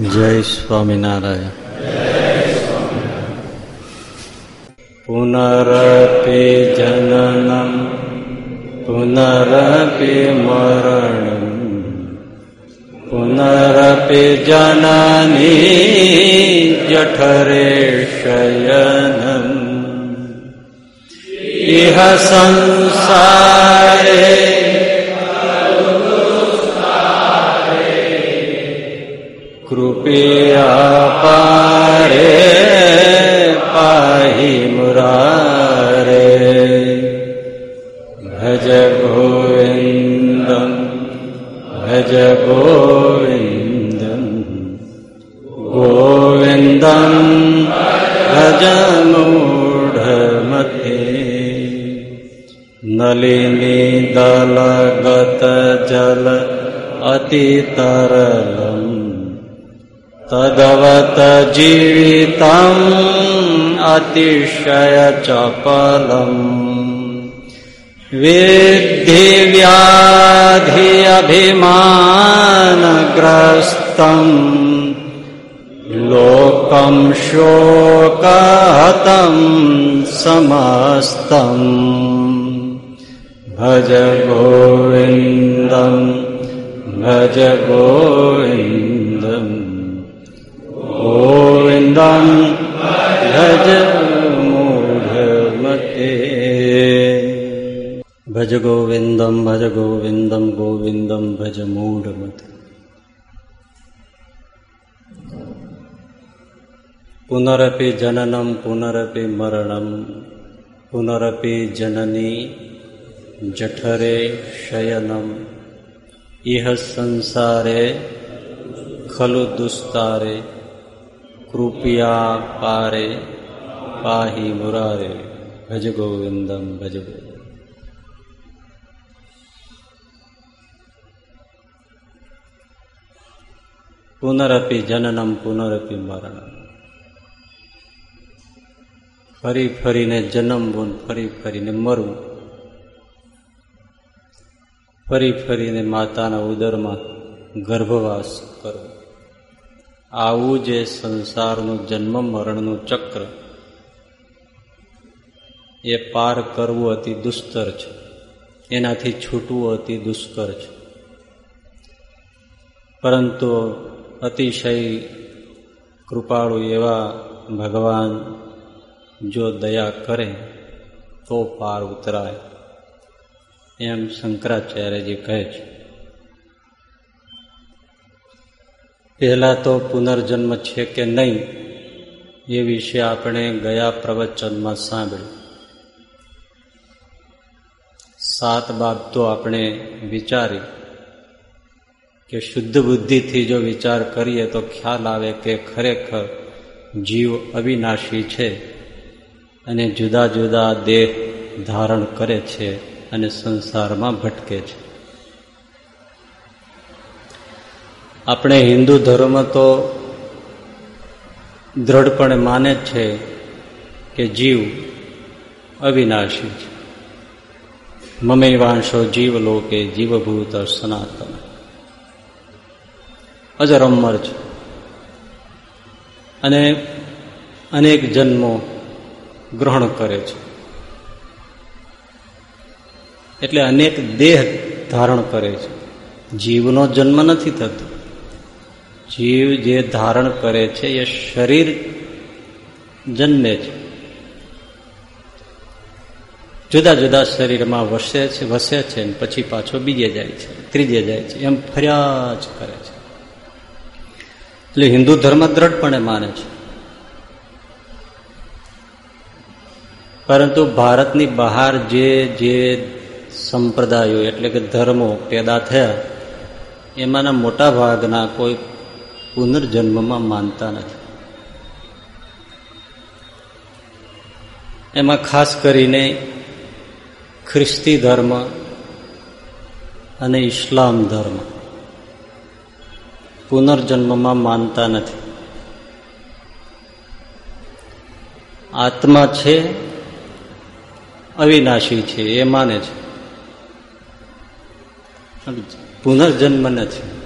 જય સ્વામિનારાયણ. પુનરપી જનનમ પુનરપી મરણ પુનરપી જનની જઠરે શયનમ. ઇહ સંસારે કૃપયા પારે પાહી મુરારે ભજ ગોવિંદમ ભજ ગોવિંદમ ગોવિંદમ ભજ મૂઢમતે નલિની દલગત જલ जीवितम् अतिशय જીવિતમ અતિશય ચપલમ વિદ્ધિ વ્યાધિ અભિમાનગ્રસ્તમ લોકમ શોકહતમ સમસ્તમ ગોવિંદમ ભજ મૂઢમતે ભજ ગોવિંદમ ભજ ગોવિંદમ ગોવિંદમ ભજ મૂઢમતે પુનરપી જનનમ પુનરપી મરણમ પુનરપી જનની જઠરે શયનમ ઇહ સંસારે ખલુ દુસ્તારે કૃપયા પારે પાહી મુરારે ભજ ગોવિંદમ ભજ પુનરપી જનનમ, પુનરપી મરણમ. ફરી ફરીને જન્મવું ફરી ફરીને મરવું ફરી ફરીને માતાના ઉદરમાં ગર્ભવાસ કરવો આવું જે સંસારનું જન્મ, મરણનું ચક્ર એ પાર કરવું અતિ દુસ્તર છે. એનાથી છૂટવું અતિ દુષ્કર છે. પરંતુ અતિશય કૃપાળુ એવા ભગવાન જો દયા કરે, તો પાર ઉતરાય. એમ શંકરાચાર્યજી કહે છે. પહેલા તો પુનર્જન્મ છે કે નહીં એ વિશે આપણે ગયા પ્રવચનમાં સાંભળ્યું. સાત બાબતો આપણે વિચારી કે શુદ્ધ બુદ્ધિથી જો વિચાર કરીએ તો ખ્યાલ આવે કે ખરેખર જીવ અવિનાશી છે અને જુદા જુદા દેહ ધારણ કરે છે અને સંસારમાં ભટકે છે. આપણે હિન્દુ ધર્મ તો દ્રઢપણે માને જ છે કે જીવ અવિનાશી છે. મમૈવાંશો જીવ લોકે જીવભૂત સનાતન. અજર અમર છે. અને અનેક જન્મો ગ્રહણ કરે છે. એટલે અનેક દેહ ધારણ કરે છે. જીવનો જન્મ નથી થતો. જીવ જે ધારણ કરે છે, એ શરીર જન્મે છે. જુદા જુદા શરીરમાં વસે છે વસે છે પછી પાછો બીજે જાય છે, ત્રીજે જાય છે, એમ ફર્યા કરે છે. એટલે હિન્દુ ધર્મ દ્રઢપણે માને છે. પરંતુ ભારતની બહાર જે જે સંપ્રદાયો એટલે કે ધર્મો પેદા થયા, એમાંના મોટા ભાગના કોઈ પુનર્જન્મમાં માનતા નથી. એમાં ખાસ કરીને ખ્રિસ્તી ધર્મ અને ઇસ્લામ ધર્મ પુનર્જન્મમાં માનતા નથી. આત્મા છે, અવિનાશી છે, એ માને છે. પુનર્જન્મ નથી.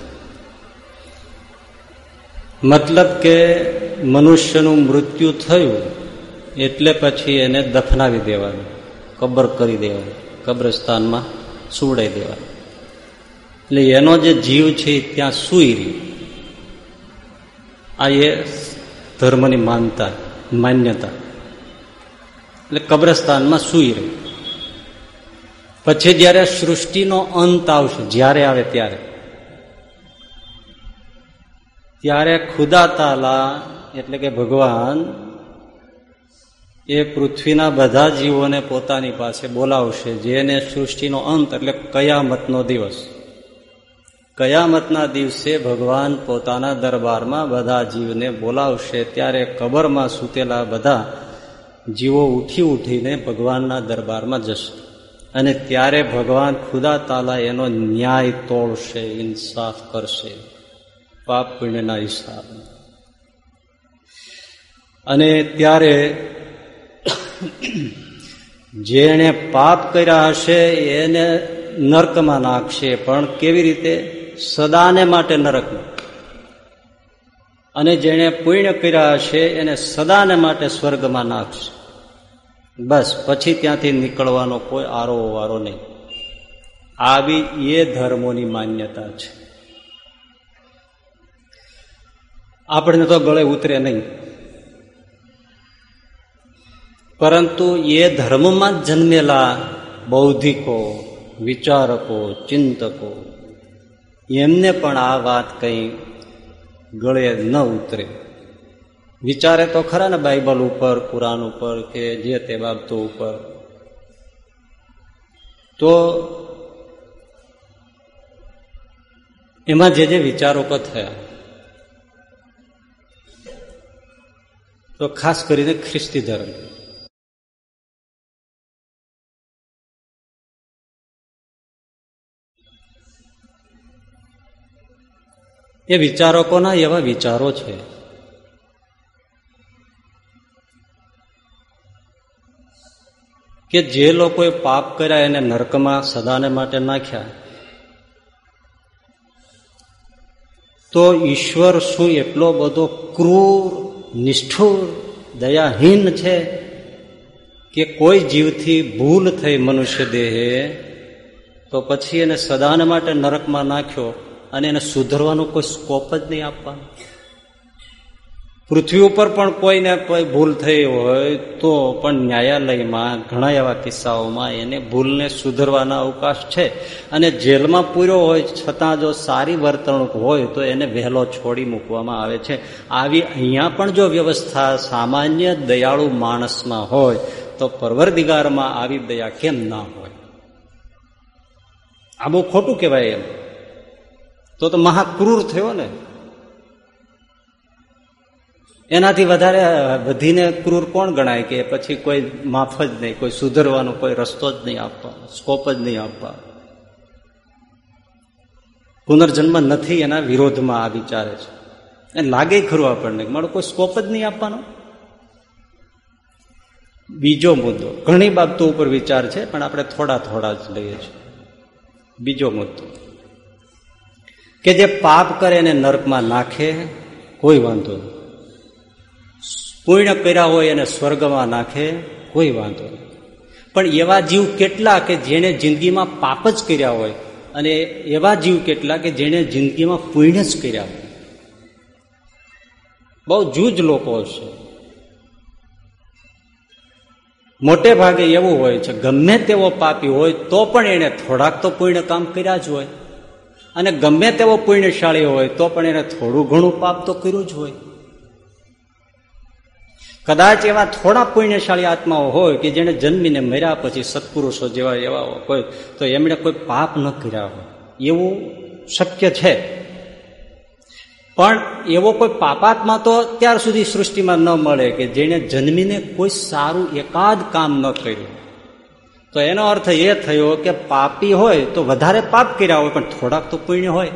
મતલબ કે મનુષ્યનું મૃત્યુ થયું એટલે પછી એને દફનાવી દેવાનું, કબર કરી દેવાનું, કબ્રસ્તાનમાં સુવડાઈ દેવાનું. એટલે એનો જે જીવ છે ત્યાં સુઈ રહ્યું. આ એ ધર્મની માનતા, માન્યતા. એટલે કબ્રસ્તાનમાં સુઈ રહ્યું. પછી જ્યારે સૃષ્ટિનો અંત આવશે, જ્યારે આવે ત્યારે. ત્યારે ખુદા તાલા એટલે કે ભગવાન એ પૃથ્વીના બધા જીવોને પોતાની પાસે બોલાવશે, જેને સૃષ્ટિનો અંત એટલે કયામતનો દિવસ. કયામતના દિવસે ભગવાન પોતાના દરબારમાં બધા જીવને બોલાવશે, ત્યારે કબરમાં સૂતેલા બધા જીવો ઉઠી ઉઠીને ભગવાનના દરબારમાં જશે. અને ત્યારે ભગવાન ખુદા તાલા એનો ન્યાય તોડશે, ઇન્સાફ કરશે. પાપ પુણ્યના હિસાબ. અને ત્યારે જેણે પાપ કર્યા હશે, એને નર્કમાં નાખશે. પણ કેવી રીતે? સદાને માટે નરકમાં. અને જેણે પુણ્ય કર્યા હશે, એને સદાને માટે સ્વર્ગમાં નાખશે. બસ, પછી ત્યાંથી નીકળવાનો કોઈ આરો વારો નહીં. આવી એ ધર્મોની માન્યતા છે. આપણને તો ગળે ઉતરે નહીં. પરંતુ એ ધર્મમાં જન્મેલા બૌદ્ધિકો, વિચારકો, ચિંતકો, એમને પણ આ વાત કંઈ ગળે ન ઉતરે. વિચારે તો ખરા ને બાઇબલ ઉપર, કુરાન ઉપર કે જે તે બાબતો ઉપર. તો એમાં જે જે વિચારોકો થયા તો ખાસ કરીને ખ્રિસ્તી ધર્મ. એ વિચારકોના એવા વિચારો છે. કે જે લોકોએ પાપ કર્યા એને નરકમાં સદાને માટે નાખ્યા, તો ઈશ્વર શું એટલો બધો ક્રૂર નિષ્ઠુર, દયાહીન છે કે કોઈ જીવથી ભૂલ થઈ મનુષ્ય દેહે, તો પછી એને સદાને માટે નરકમાં નાખ્યો અને એને સુધરવાનો કોઈ સ્કોપ જ નહીં આપવાનો. પૃથ્વી ઉપર પણ કોઈને કોઈ ભૂલ થઈ હોય તો પણ ન્યાયાલયમાં ઘણા એવા કિસ્સાઓમાં એને ભૂલને સુધરવાના અવકાશ છે. અને જેલમાં પૂર્યો હોય છતાં જો સારી વર્તણૂક હોય તો એને વહેલો છોડી મૂકવામાં આવે છે. આવી અહીંયા પણ જો વ્યવસ્થા સામાન્ય દયાળુ માણસમાં હોય તો પરવરદિગારમાં આવી દયા કેમ ના હોય? આ બહુ ખોટું કહેવાય એમ. તો તો મહાક્રૂર થયો ને. એનાથી વધારે વધીને ક્રૂર કોણ ગણાય કે પછી કોઈ માફ જ નહીં, કોઈ સુધરવાનો કોઈ રસ્તો જ નહીં આપવા, સ્કોપ જ નહીં આપવા? પુનર્જન્મ નથી એના વિરોધમાં આ વિચારે છે. એ લાગે ખરું આપણને મારો કોઈ સ્કોપ જ નહીં આપવાનો? બીજો મુદ્દો, ઘણી બાબતો ઉપર વિચાર છે, પણ આપણે થોડા થોડા જ લઈએ છીએ. બીજો મુદ્દો, કે જે પાપ કરે એને નર્કમાં નાખે, કોઈ વાંધો નહીં. પુણ્ય કર્યા હોય એને સ્વર્ગમાં નાખે, કોઈ વાંધો નહીં. પણ એવા જીવ કેટલા કે જેણે જિંદગીમાં પાપ જ કર્યા હોય અને એવા જીવ કેટલા કે જેણે જિંદગીમાં પુણ્ય જ કર્યા હોય. બહુ જૂજ લોકો છે. મોટે ભાગે એવું હોય છે, ગમે તેવો પાપી હોય તો પણ એને થોડાક તો પુણ્ય કામ કર્યા જ હોય. અને ગમે તેવો પુણ્યશાળી હોય તો પણ એને થોડું ઘણું પાપ તો કર્યું જ હોય. કદાચ એવા થોડા પુણ્યશાળી આત્માઓ હોય કે જેને જન્મીને મર્યા પછી સત્પુરુષો જેવા એવા હોય, તો એમણે કોઈ પાપ ન કર્યા હોય. એવું શક્ય છે. પણ એવો કોઈ પાપાત્મા તો ત્યાર સુધી સૃષ્ટિમાં ન મળે કે જેને જન્મીને કોઈ સારું એકાદ કામ ન કર્યું. તો એનો અર્થ એ થયો કે પાપી હોય તો વધારે પાપ કર્યા હોય, પણ થોડાક તો પુણ્ય હોય.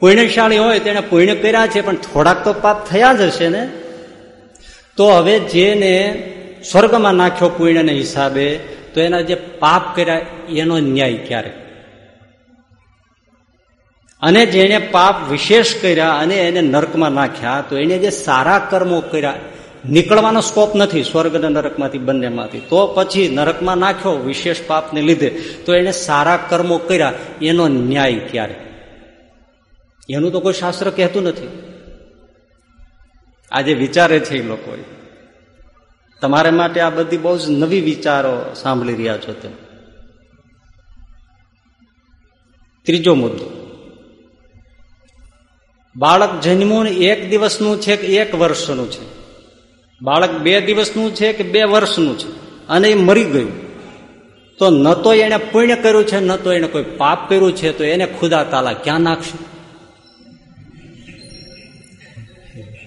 પુણ્યશાળી હોય તેને પુણ્ય કર્યા છે, પણ થોડાક તો પાપ થયા જ હશે ને? તો હવે જેને સ્વર્ગમાં નાખ્યો પુણ્યને હિસાબે, તો એના જે પાપ કર્યા, એનો ન્યાય ક્યારે? અને જેને પાપ વિશેષ કર્યા અને એને નરકમાં નાખ્યા, તો એને જે સારા કર્મો કર્યા, નીકળવાનો સ્કોપ નથી સ્વર્ગ અને નરકમાંથી, બંનેમાંથી. તો પછી નરકમાં નાખ્યો, વિશેષ પાપને લીધે, તો એને સારા કર્મો કર્યા, એનો ન્યાય ક્યારે? એનું તો કોઈ શાસ્ત્ર કહેતું નથી. આજે વિચારે છે એ લોકો તમારે માટે આ બધી બહુ જ નવી વિચારો સાંભળી રહ્યા છો તે ત્રીજો મુદ્દો. બાળક જન્મવું એક દિવસનું છે કે એક વર્ષનું છે? બાળક બે દિવસનું છે કે બે વર્ષનું છે? અને એ મરી ગયું. તો ન તો એને પુણ્ય કર્યું છે, ન તો એને કોઈ પાપ કર્યું છે, તો એને ખુદા તાલા ક્યાં નાખશે?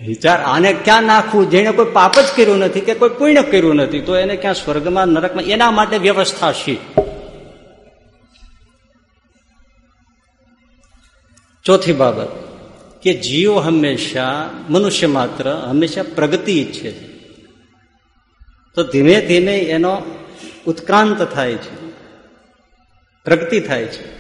વિચાર. આને ક્યાં નાખવું? જેને કોઈ પાપ જ કર્યું નથી કે કોઈ પુણ્ય કર્યું નથી, તો એને ક્યાં સ્વર્ગમાં, નરકમાં? એના માટે વ્યવસ્થા છે. ચોથી બાબત, કે જીવ હંમેશા, મનુષ્ય માત્ર હંમેશા પ્રગતિ ઈચ્છે છે. તો ધીમે ધીમે એનો ઉત્ક્રાંત થાય છે. પ્રગતિ થાય છે.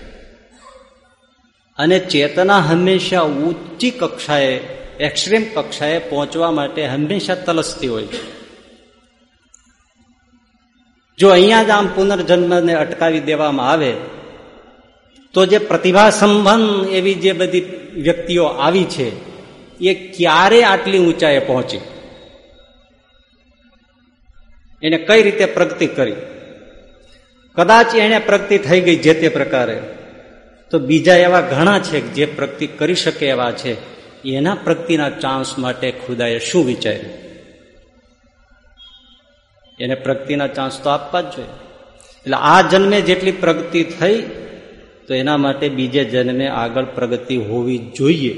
અને ચેતના હંમેશા ઊંચી કક્ષાએ એક્સ્ટ્રીમ કક્ષાએ પહોંચવા માટે હંમેશા તલસતી હોય છે. જો અહીંયા જ આમ પુનર્જન્મને અટકાવી દેવામાં આવે, તો જે પ્રતિભા સંબંધ એવી જે બધી વ્યક્તિઓ આવી છે, એ ક્યારે આટલી ઊંચાઈએ પહોંચી? એને કઈ રીતે પ્રગતિ કરી? કદાચ એને પ્રગતિ થઈ ગઈ જે તે પ્રકારે, તો બીજા એવા ઘણા છે જે પ્રગતિ કરી શકે એવા છે. એના પ્રગતિના ચાન્સ માટે ખુદાએ શું વિચાર્યું? એને પ્રગતિના ચાન્સ તો આપવા જ જોઈએ. એટલે આ જન્મે જેટલી પ્રગતિ થઈ, તો એના માટે બીજે જન્મે આગળ પ્રગતિ હોવી જોઈએ.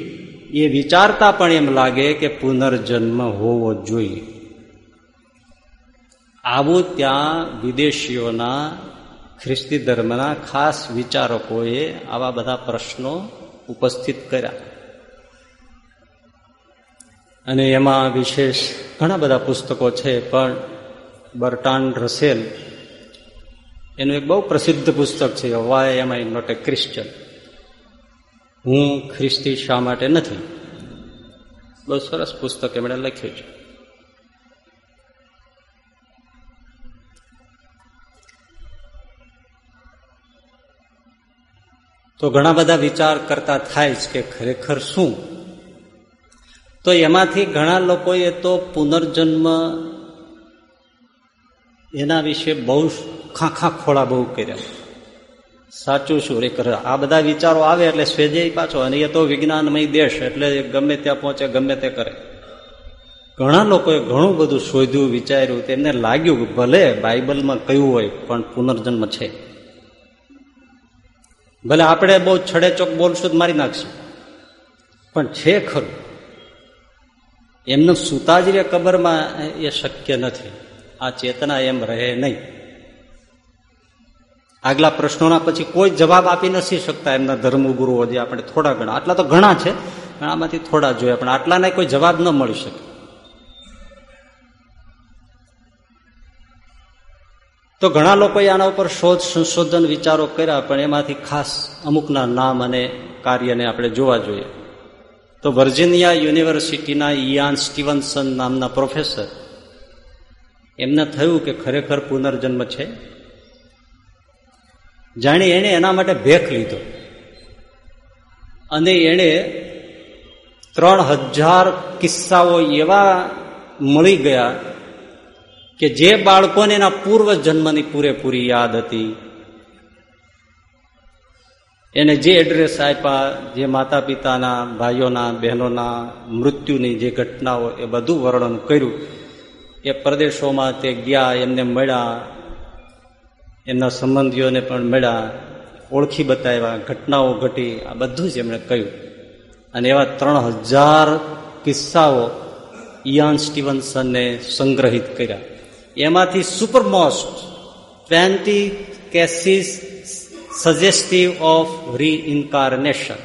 એ વિચારતા પણ એમ લાગે કે પુનર્જન્મ હોવો જોઈએ. આવું ત્યાં વિદેશીઓના, ખ્રિસ્તી ધર્મના ખાસ વિચારકોએ આવા બધા પ્રશ્નો ઉપસ્થિત કર્યા. અને એમાં વિશેષ ઘણા બધા પુસ્તકો છે, પણ બર્ટાન રસેલ એનું એક બહુ પ્રસિદ્ધ પુસ્તક છે why am I not a Christian હું ખ્રિસ્તી શા માટે નથી? બહુ સરસ પુસ્તક એમણે લખ્યું છે. તો ઘણા બધા વિચાર કરતા થાય જ કે ખરેખર શું? તો એમાંથી ઘણા લોકોએ તો પુનર્જન્મ એના વિશે બહુ ખાખા ખોળા બહુ કર્યા. સાચું શું? રે આ બધા વિચારો આવે એટલે સ્વેજે પાછો. અને એ તો વિજ્ઞાનમય દેશ, એટલે ગમે ત્યાં પહોંચે, ગમે તે કરે. ઘણા લોકોએ ઘણું બધું શોધ્યું, વિચાર્યું. તેમને લાગ્યું ભલે બાઇબલમાં કયું હોય, પણ પુનર્જન્મ છે. ભલે આપણે બહુ છડે ચોક બોલશું મારી નાખશું. પણ છે ખરું. એમનું સુતા જ રે કબરમાં એ શક્ય નથી. આ ચેતના એમ રહે નહીં. આગલા પ્રશ્નોના પછી કોઈ જવાબ આપી નથી શકતા એમના ધર્મગુરુઓ જે આપણે થોડા ઘણા. આટલા તો ઘણા છે આમાંથી થોડા જોયા પણ આટલાને કોઈ જવાબ ન મળી શકે. તો ઘણા લોકોએ આના ઉપર શોધ સંશોધન વિચારો કર્યા, પણ એમાંથી ખાસ અમુકના નામ અને કાર્યને આપણે જોવા જોઈએ. તો વર્જિનિયા યુનિવર્સિટીના ઇયાન સ્ટીવન્સન નામના પ્રોફેસર. એમને થયું કે ખરેખર પુનર્જન્મ છે. જાણે એણે એના માટે ભેખ લીધો. અને એણે ત્રણ હજાર કિસ્સાઓ એવા મળી ગયા કે જે બાળકોને એના પૂર્વ જન્મની પૂરેપૂરી યાદ હતી. એને જે એડ્રેસ આપ્યા, જે માતા પિતાના ભાઈઓના, બહેનોના, મૃત્યુની જે ઘટનાઓ એ બધું વર્ણન કર્યું, એ પ્રદેશોમાં તે ગયા, એમને મળ્યા, એમના સંબંધીઓને પણ મળ્યા, ઓળખી બતાવ્યા, ઘટનાઓ ઘટી, આ બધું જ એમણે કહ્યું. અને એવા ત્રણ હજાર કિસ્સાઓ ઇયાન સ્ટીવન્સનને સંગ્રહિત કર્યા. એમાંથી supermost twenty cases suggestive of reincarnation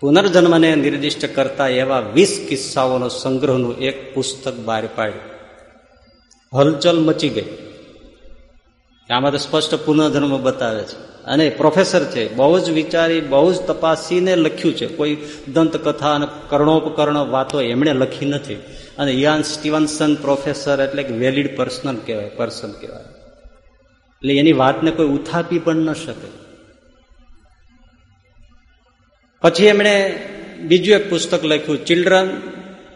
પુનર્જન્મને નિર્દિષ્ટ કરતા એવા વીસ કિસ્સાઓનો સંગ્રહનું એક પુસ્તક બહાર પાડ્યું. હલચલ મચી ગઈ. આમાં તો સ્પષ્ટ પુનર્જન્મ બતાવે છે. અને પ્રોફેસર છે, બહુ જ વિચારી, બહુ જ તપાસીને લખ્યું છે. કોઈ દંતકથા અને કર્ણોપકર્ણ વાતો એમણે લખી નથી. અને યાન સ્ટીવન્સન પ્રોફેસર એટલે વેલિડ પર્સનલ કહેવાય, પર્સન કહેવાય. એટલે એની વાતને કોઈ ઉથાપી પણ ન શકે. પછી એમણે બીજું એક પુસ્તક લખ્યું children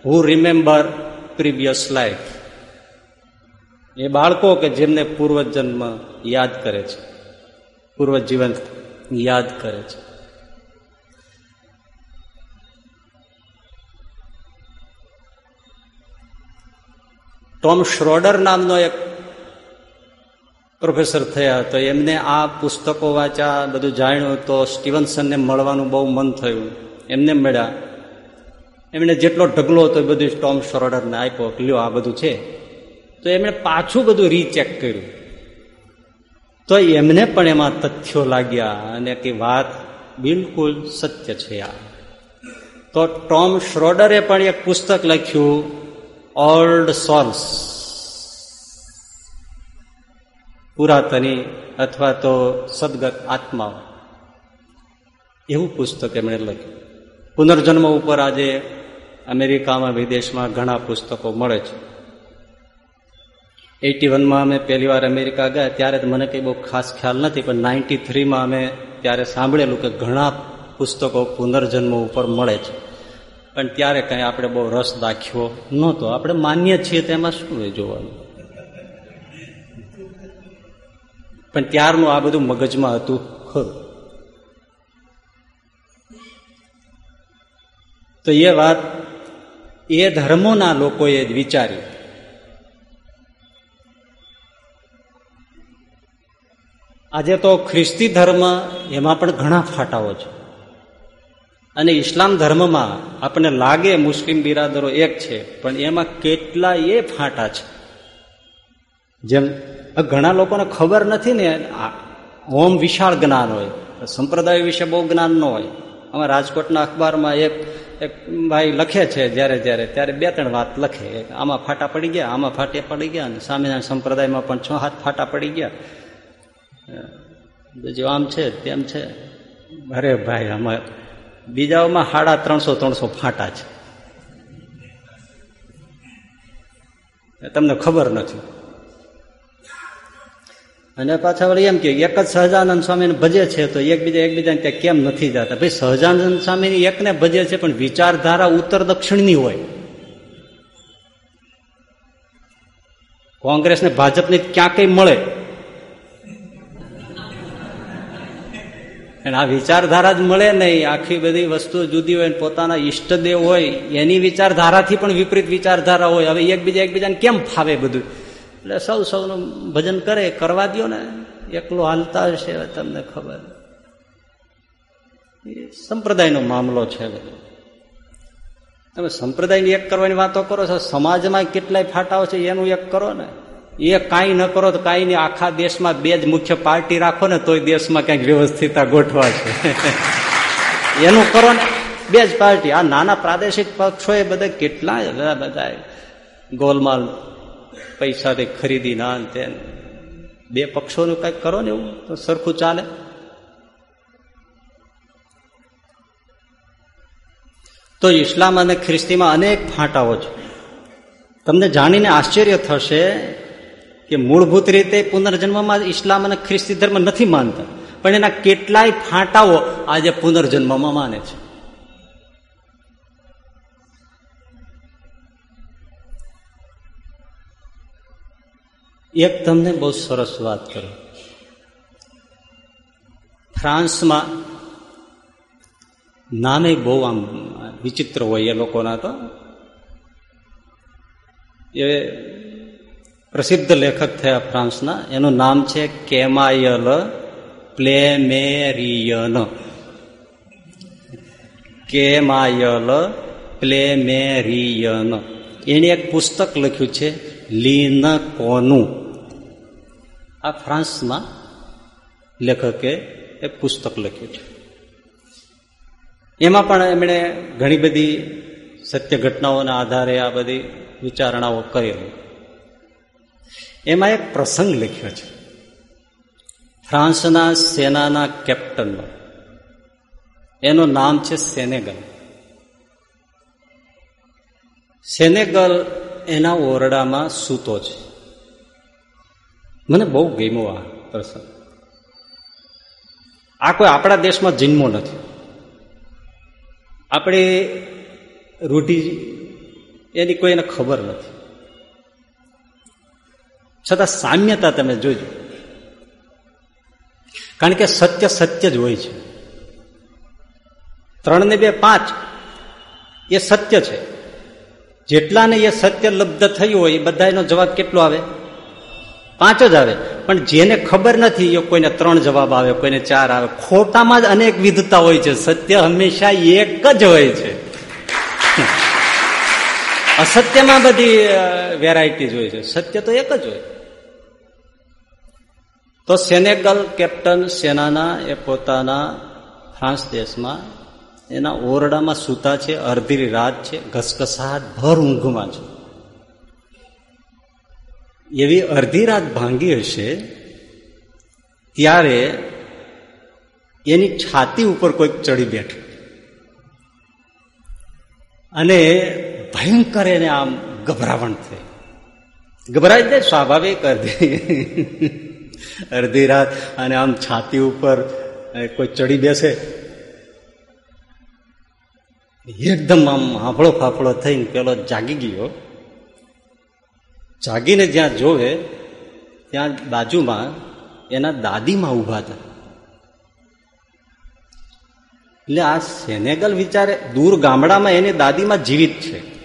who remember previous life એ બાળકો કે જેમને પૂર્વજન્મ યાદ કરે છે પૂર્વજીવન યાદ કરે છે. ટોમ શ્રોડર નામનો એક પ્રોફેસર થયા તો એમને આ પુસ્તકો વાંચ્યા, બધું જાણ્યું તો સ્ટીવન્સનને મળવાનું બહુ મન થયું. એમને મળ્યા. એમણે જેટલો ઢગલો હતો એ બધું ટોમ શ્રોડરને આપ્યો લ્યો આ બધું છે. તો એમણે પાછું બધું રીચેક કર્યું. તો એમને પણ એમાં તથ્યો લાગ્યા અને કે વાત બિલકુલ સત્ય છે આ. તો ટોમ શ્રોડરે પણ એક પુસ્તક લખ્યું, ઓલ્ડ સોલ્સ. પુરાતની અથવા તો સદગત આત્માઓ. એવું પુસ્તક એમણે લખ્યું. પુનર્જન્મ ઉપર આજે અમેરિકામાં, વિદેશમાં ઘણા પુસ્તકો મળે છે. એટી વનમાં અમે પહેલી વાર અમેરિકા ગયા, ત્યારે મને કંઈ બહુ ખાસ ખ્યાલ નથી, પણ નાઇન્ટી થ્રીમાં અમે ત્યારે સાંભળેલું કે ઘણા પુસ્તકો પુનર્જન્મ ઉપર મળે છે. પણ ત્યારે કંઈ આપણે બહુ રસ દાખ્યો નહોતો. આપણે માન્ય છીએ તેમાં શું જોવાનું? પણ ત્યારનું આ બધું મગજમાં હતું, ખરું. તો એ વાત એ ધર્મોના લોકોએ જ વિચારી. આજે તો ખ્રિસ્તી ધર્મ એમાં પણ ઘણા ફાટાઓ છે. અને ઇસ્લામ ધર્મમાં આપણને લાગે મુસ્લિમ બિરાદરો એક છે, પણ એમાં કેટલા એ ફાટા છે. જેમ ઘણા લોકોને ખબર નથી ને ઓમ વિશાળ જ્ઞાન હોય, સંપ્રદાય વિશે બહુ જ્ઞાન ન હોય. અમે રાજકોટના અખબારમાં એક એક ભાઈ લખે છે જ્યારે જ્યારે, ત્યારે બે, ત્રણ વાત લખે. આમાં ફાટા પડી ગયા, આમાં ફાટે પડી ગયા, અને સામેના સંપ્રદાયમાં પણ છ હાથ ફાટા પડી ગયા. બીજું આમ છે, તેમ છે. અરે ભાઈ, આમાં બીજાઓમાં સાડા ત્રણસો ત્રણસો ફાટા છે. તમને ખબર નથી. અને પાછા વળી એમ કે એક જ સહજાનંદ સ્વામીને ભજે છે તો એકબીજા એકબીજાને ત્યાં કેમ નથી જતા? ભાઈ સહજાનંદ સ્વામીની એકને ભજે છે પણ વિચારધારા ઉત્તર દક્ષિણની હોય. કોંગ્રેસને ભાજપની ક્યાં કઈ મળે આ વિચારધારા જ મળે નહીં. આખી બધી વસ્તુ જુદી હોય પોતાના ઈષ્ટદેવ હોય, એની વિચારધારાથી પણ વિપરીત વિચારધારા હોય. હવે એકબીજા એકબીજાને કેમ ફાવે બધું? એટલે સૌ સૌનું ભજન કરે, કરવા દો ને, એકલો હાલતા હશે તમને ખબર. એ સંપ્રદાયનો મામલો છે બધો તમે સંપ્રદાયની એક કરવાની વાતો કરો છો, સમાજમાં કેટલાય ફાટાઓ છે, એનું એક કરો ને. એ કાંઈ ન કરો તો કાંઈ નહીં આખા દેશમાં બે જ મુખ્ય પાર્ટી રાખો ને, તોય દેશમાં ક્યાંક વ્યવસ્થિતા ગોઠવા છે. એનું કરો ને, બે જ પાર્ટી. આ નાના પ્રાદેશિક પક્ષો એ બધા કેટલા બધા, ગોલમાલ પૈસાથી ખરીદી ના તે બે પક્ષોનું કંઈક કરો ને એવું, તો સરખું ચાલે. તો ઇસ્લામ અને ખ્રિસ્તીમાં અનેક ફાંટાઓ છે. તમને જાણીને આશ્ચર્ય થશે કે મૂળભૂત રીતે પુનર્જન્મમાં ઇસ્લામ અને ખ્રિસ્તી ધર્મ નથી માનતા. પણ એના કેટલાય ફાંટાઓ આજે પુનર્જન્મમાં માને છે. એક તમને બહુ સરસ વાત કરો. ફ્રાન્સમાં નામે બહુ આમ વિચિત્ર હોય એ લોકોના તો. એ પ્રસિદ્ધ લેખક થયા ફ્રાન્સના. એનું નામ છે કેમાયલ પ્લેમેરિયન. કેમાયલ પ્લેમેરિયન. એણે એક પુસ્તક લખ્યું છે, લીન કોનું. આ ફ્રાન્સમાં લેખકે એ પુસ્તક લખ્યું છે. એમાં પણ એમણે ઘણી બધી સત્ય ઘટનાઓના આધારે આ બધી વિચારણાઓ કરેલી. એમાં એક પ્રસંગ લખ્યો છે. ફ્રાન્સના સેનાના કેપ્ટનનો. એનું નામ છે સેનેગલ. સેનેગલ એના ઓરડામાં સૂતો છે. મને બહુ ગમ્યો આ પ્રસંગ. આ કોઈ આપણા દેશમાં જન્મો નથી. આપણે રૂઢિ એની કોઈને ખબર નથી. છતાં સામ્યતા તમે જોજો. કારણ કે સત્ય સત્ય જ હોય છે. ત્રણ ને બે પાંચ એ સત્ય છે. જેટલાને એ સત્ય લબ્ધ થયું હોય એ બધાનો જવાબ કેટલો આવે? પાંચ જ આવે. પણ જેને ખબર નથી, એ કોઈને ત્રણ જવાબ આવે, કોઈને ચાર આવે. ખોટામાં જ અનેક વિધતા હોય છે. સત્ય હંમેશા એક જ હોય છે. અસત્યમાં બધી વેરાયટીઝ હોય છે. સત્ય તો એક જ હોય. તો સેનેગલ કેપ્ટન સેનાના એ પોતાના ફ્રાન્સ દેશમાં, એના ઓરડામાં સૂતા છે અડધી રાત છે, ઘસઘસાટ ભર ઊંઘમાં છે. એવી અડધી રાત ભાંગી હશે, ત્યારે એની છાતી ઉપર કોઈક ચડી બેઠું. અને ભયંકર એને આમ ગભરાવણ થઈ. ગભરાઈ જાય, સ્વાભાવિક અડધી. અડધી રાત અને આમ છાતી ઉપર કોઈ ચડી બેસે. એકદમ આમ હાફળો ફાફળો થઈને પેલો જાગી ગયો. જાગીને જ્યાં જોવે, ત્યાં બાજુમાં એના દાદીમાં ઊભા હતા. એટલે આ સેનેગલ વિચારે દૂર ગામડામાં એની દાદીમાં જીવિત છે.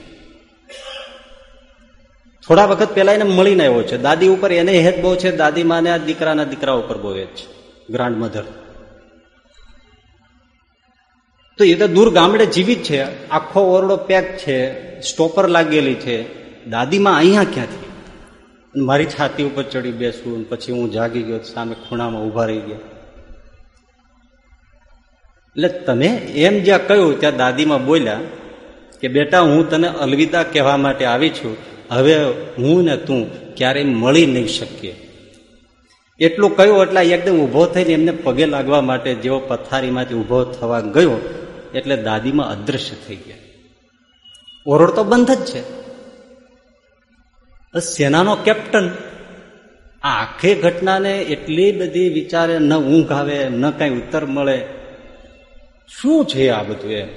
થોડા વખત પહેલા એને મળીને આવ્યો છે. દાદી ઉપર એને હેત બહુ છે. દાદીમાને આ દીકરાના દીકરા ઉપર બહુ હેત છે. ગ્રાન્ડ મધર તો એ તો દૂર ગામડે જીવિત છે. આખો ઓરડો પેક છે. સ્ટોપર લાગેલી છે. દાદીમાં અહીંયા ક્યાંથી મારી છાતી ઉપર ચડી બેસવું પછી હું જાગી ગયો, સામે ખૂણામાં ઊભા રહી ગયા. એટલે તમે એમ જ્યાં કહ્યું, ત્યાં દાદીમાં બોલ્યા કે, બેટા, હું તને અલવિદા કહેવા માટે આવી છું. હવે હું ને તું ક્યારેય મળી નહીં શકીએ. એટલું કહ્યું એટલે એકદમ ઊભો થઈને એમને પગે લાગવા માટે જેવો પથારીમાંથી ઊભો થવા ગયો, એટલે દાદીમાં અદ્રશ્ય થઈ ગયા. ઓરડ તો બંધ જ છે. સેનાનો કેપ્ટન. આ આખી ઘટનાને એટલી બધી વિચારે ન ઊંઘ આવે, ન કઈ ઉત્તર મળે. શું છે આ બધું એમ?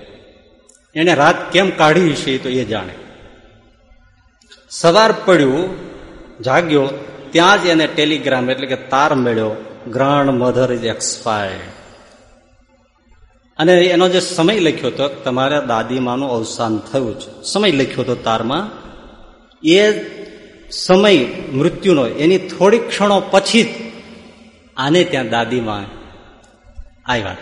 એને રાત કેમ કાઢી છે તો એ જાણે. સવાર પડ્યું, જાગ્યો, ત્યાં જ એને ટેલિગ્રામ એટલે કે તાર મળ્યો ગ્રાન્ડ મધર ઇઝ એક્સપાયર્ડ. અને એનો જે સમય લખ્યો હતો, તમારા દાદીમાનું અવસાન થયું છે. સમય લખ્યો હતો તારમાં, એ સમય મૃત્યુનો, એની થોડી ક્ષણો પછી જ આને ત્યાં દાદીમાં આવ્યા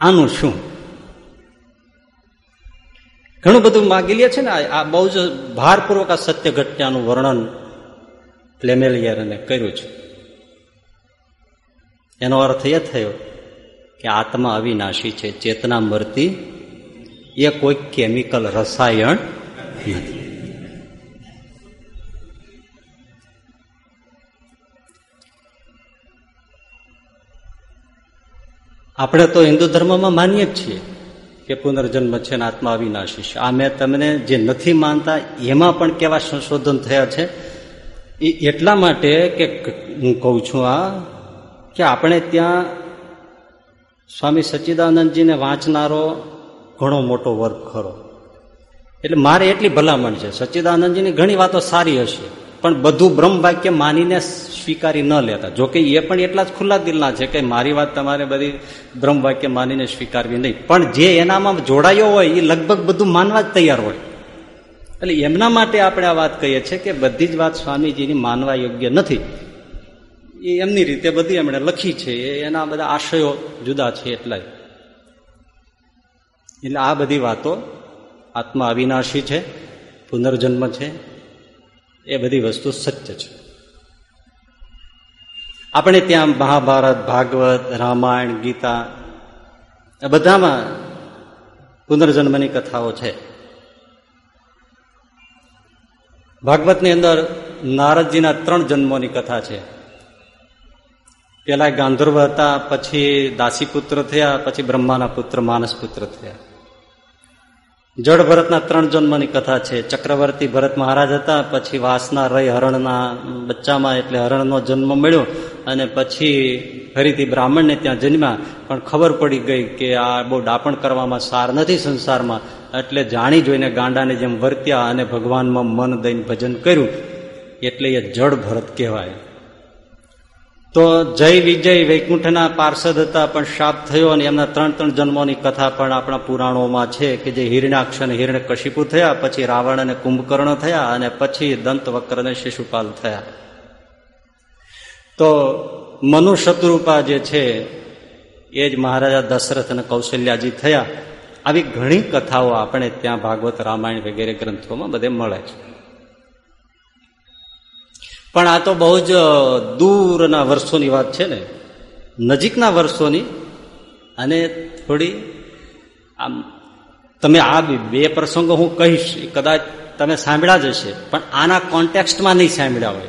આનું શું? ઘણું બધું માગી લે છે ને આ બહુ જ ભારપૂર્વક આ સત્ય ઘટનાનું વર્ણન પ્લેમેલિયરને કર્યું છે. એનો અર્થ એ થયો કે આત્મા અવિનાશી છે, ચેતના મરતી, એ કોઈ કેમિકલ રસાયણ નથી. આપણે તો હિન્દુ ધર્મમાં માનીએ જ છીએ કે પુનર્જન્મ છે ને આત્મા અવિનાશી છે. આ મેં તમને જે નથી માનતા, એમાં પણ કેવા સંશોધન થયા છે? એ એટલા માટે કે હું કહું છું આ, કે આપણે ત્યાં સ્વામી સચ્ચિદાનંદજીને વાંચનારો ઘણો મોટો વર્ગ ખરો. એટલે મારે એટલી ભલામણ છે. સચ્ચિદાનંદજીની ઘણી વાતો સારી હશે. પણ બધું બ્રહ્મ માનીને સ્વીકારી ન લેતા. જોકે એ પણ એટલા જ ખુલ્લા દિલના છે કે મારી વાત તમારે બધી બ્રહ્મ વાક્ય માનીને સ્વીકારવી નહીં. પણ જે એનામાં જોડાયો હોય, એ લગભગ બધું માનવા જ તૈયાર હોય. એટલે એમના માટે આપણે આ વાત કહીએ છીએ કે બધી જ વાત સ્વામીજીની માનવા યોગ્ય નથી. એ એમની રીતે બધી એમણે લખી છે. એના બધા આશયો જુદા છે એટલા એટલે આ બધી વાતો આત્મા અવિનાશી છે, પુનર્જન્મ છે એ બધી વસ્તુ સત્ય છે. આપણે ત્યાં મહાભારત, ભાગવત, રામાયણ, ગીતા, આ બધામાં પુનર્જન્મની કથાઓ છે. ભાગવતની અંદર નારદજીના ત્રણ જન્મોની કથા છે. પેલા ગાંધર્વ હતા, પછી દાસી પુત્ર થયા, પછી બ્રહ્માના પુત્ર માનસ પુત્ર થયા. જળ ભરતના ત્રણ જન્મની કથા છે. ચક્રવર્તી ભરત મહારાજ હતા, પછી વાસના, રય, હરણના બચ્ચામાં એટલે હરણનો જન્મ મળ્યો અને પછી ફરીથી બ્રાહ્મણને ત્યાં જન્મ્યા. પણ ખબર પડી ગઈ કે આ બહુ ડાપણ કરવામાં સાર નથી સંસારમાં. એટલે જાણી જોઈને ગાંડાને જેમ વર્ત્યા અને ભગવાનમાં મન દઈને ભજન કર્યું. એટલે એ જળ ભરત કહેવાય. તો જય વિજય વૈકુંઠના પાર્ષદ હતા, પણ શાપ થયો અને એમના ત્રણ ત્રણ જન્મોની કથા પણ આપણા પુરાણોમાં છે કે જે હિરણાક્ષ અને હિરણ કશિપુ થયા, પછી રાવણ અને કુંભકર્ણ થયા અને પછી દંત વક્ર અને શિશુપાલ થયા. તો મનુ શત્રુપા જે છે, એ જ મહારાજા દશરથ અને કૌશલ્યાજી થયા. આવી ઘણી કથાઓ આપણે ત્યાં ભાગવત રામાયણ વગેરે ગ્રંથોમાં બધે મળે છે. પણ આ તો બહુ જ દૂરના વર્ષોની વાત છે ને. નજીકના વર્ષોની અને થોડી, આમ, તમે આ બે પ્રસંગો હું કહીશ કદાચ તમે સાંભળ્યા જ હશે, પણ આના કોન્ટેક્સ્ટમાં નહીં સાંભળ્યા હોય.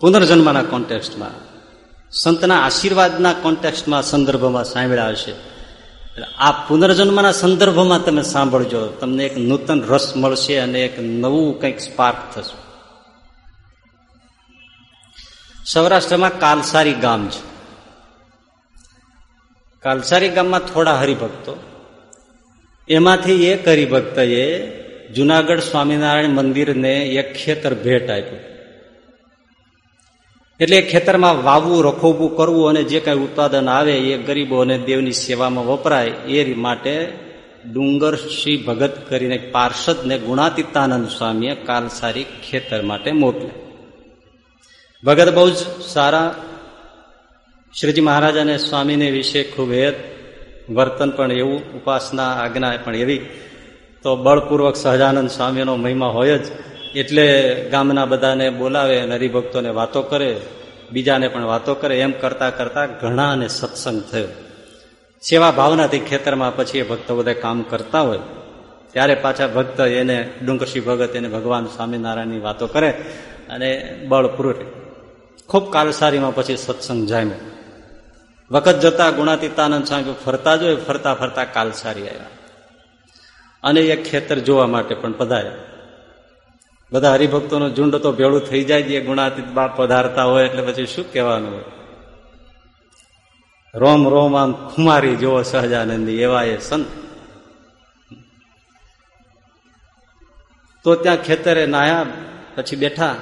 પુનર્જન્મના કોન્ટેક્સ્ટમાં સંતના આશીર્વાદના કોન્ટેક્સ્ટમાં સંદર્ભમાં સાંભળ્યા હશે. આ પુનર્જન્મના સંદર્ભમાં તમે સાંભળજો, તમને એક નૂતન રસ મળશે અને એક નવું કંઈક સ્પાર્ક થશે. સૌરાષ્ટ્રમાં કાલસારી ગામ છે. કાલસારી ગામમાં થોડા હરિભક્તો. એમાંથી એક હરિભક્તએ જુનાગઢ સ્વામિનારાયણ મંદિરને એક ખેતર ભેટ આપ્યું. એટલે એ ખેતરમાં વાવવું રખોવું કરવું અને જે કાંઈ ઉત્પાદન આવે એ ગરીબો અને દેવની સેવામાં વપરાય એ માટે ડુંગર શ્રી ભગત કરીને પાર્ષદને ગુણાતીતાનંદ સ્વામીએ કાલસારી ખેતર માટે મોકલ્યા. ભગત બહુ જ સારા શ્રીજી મહારાજ અને સ્વામીને વિશે ખૂબ હેત વર્તન પણ એવું, ઉપાસના, આજ્ઞા પણ એવી. તો બળપૂર્વક સહજાનંદ સ્વામીનો મહિમા હોય જ, એટલે ગામના બધાને બોલાવે અને હરિભક્તોને વાતો કરે, બીજાને પણ વાતો કરે, એમ કરતા કરતા ઘણા અને સત્સંગ થયો. સેવા ભાવનાથી ખેતરમાં પછી એ ભક્તો બધા કામ કરતા હોય, ત્યારે પાછા ભક્ત એને ડુંગરસિંહ ભગત, એને ભગવાન સ્વામિનારાયણની વાતો કરે અને બળ પૂરે ખૂબ કાલસારીમાં પછી સત્સંગ જામ્યો. વખત જતા ગુણાતીતાનંદ સ્વામી ફરતા જોઈએ ફરતા ફરતા કાલસારી આવ્યા. અને એ ખેતર જોવા માટે પણ પધાર્યા. બધા હરિભક્તોનો ઝુંડ તો ભેળું થઈ જાય જે ગુણાતીત બાપ પધારતા હોય એટલે પછી શું કહેવાનું હોય? રોમ રોમ આમ ખુમારી જેવો સહજાનંદી, એવા એ સંત. તો ત્યાં ખેતરે નાયા પછી બેઠા.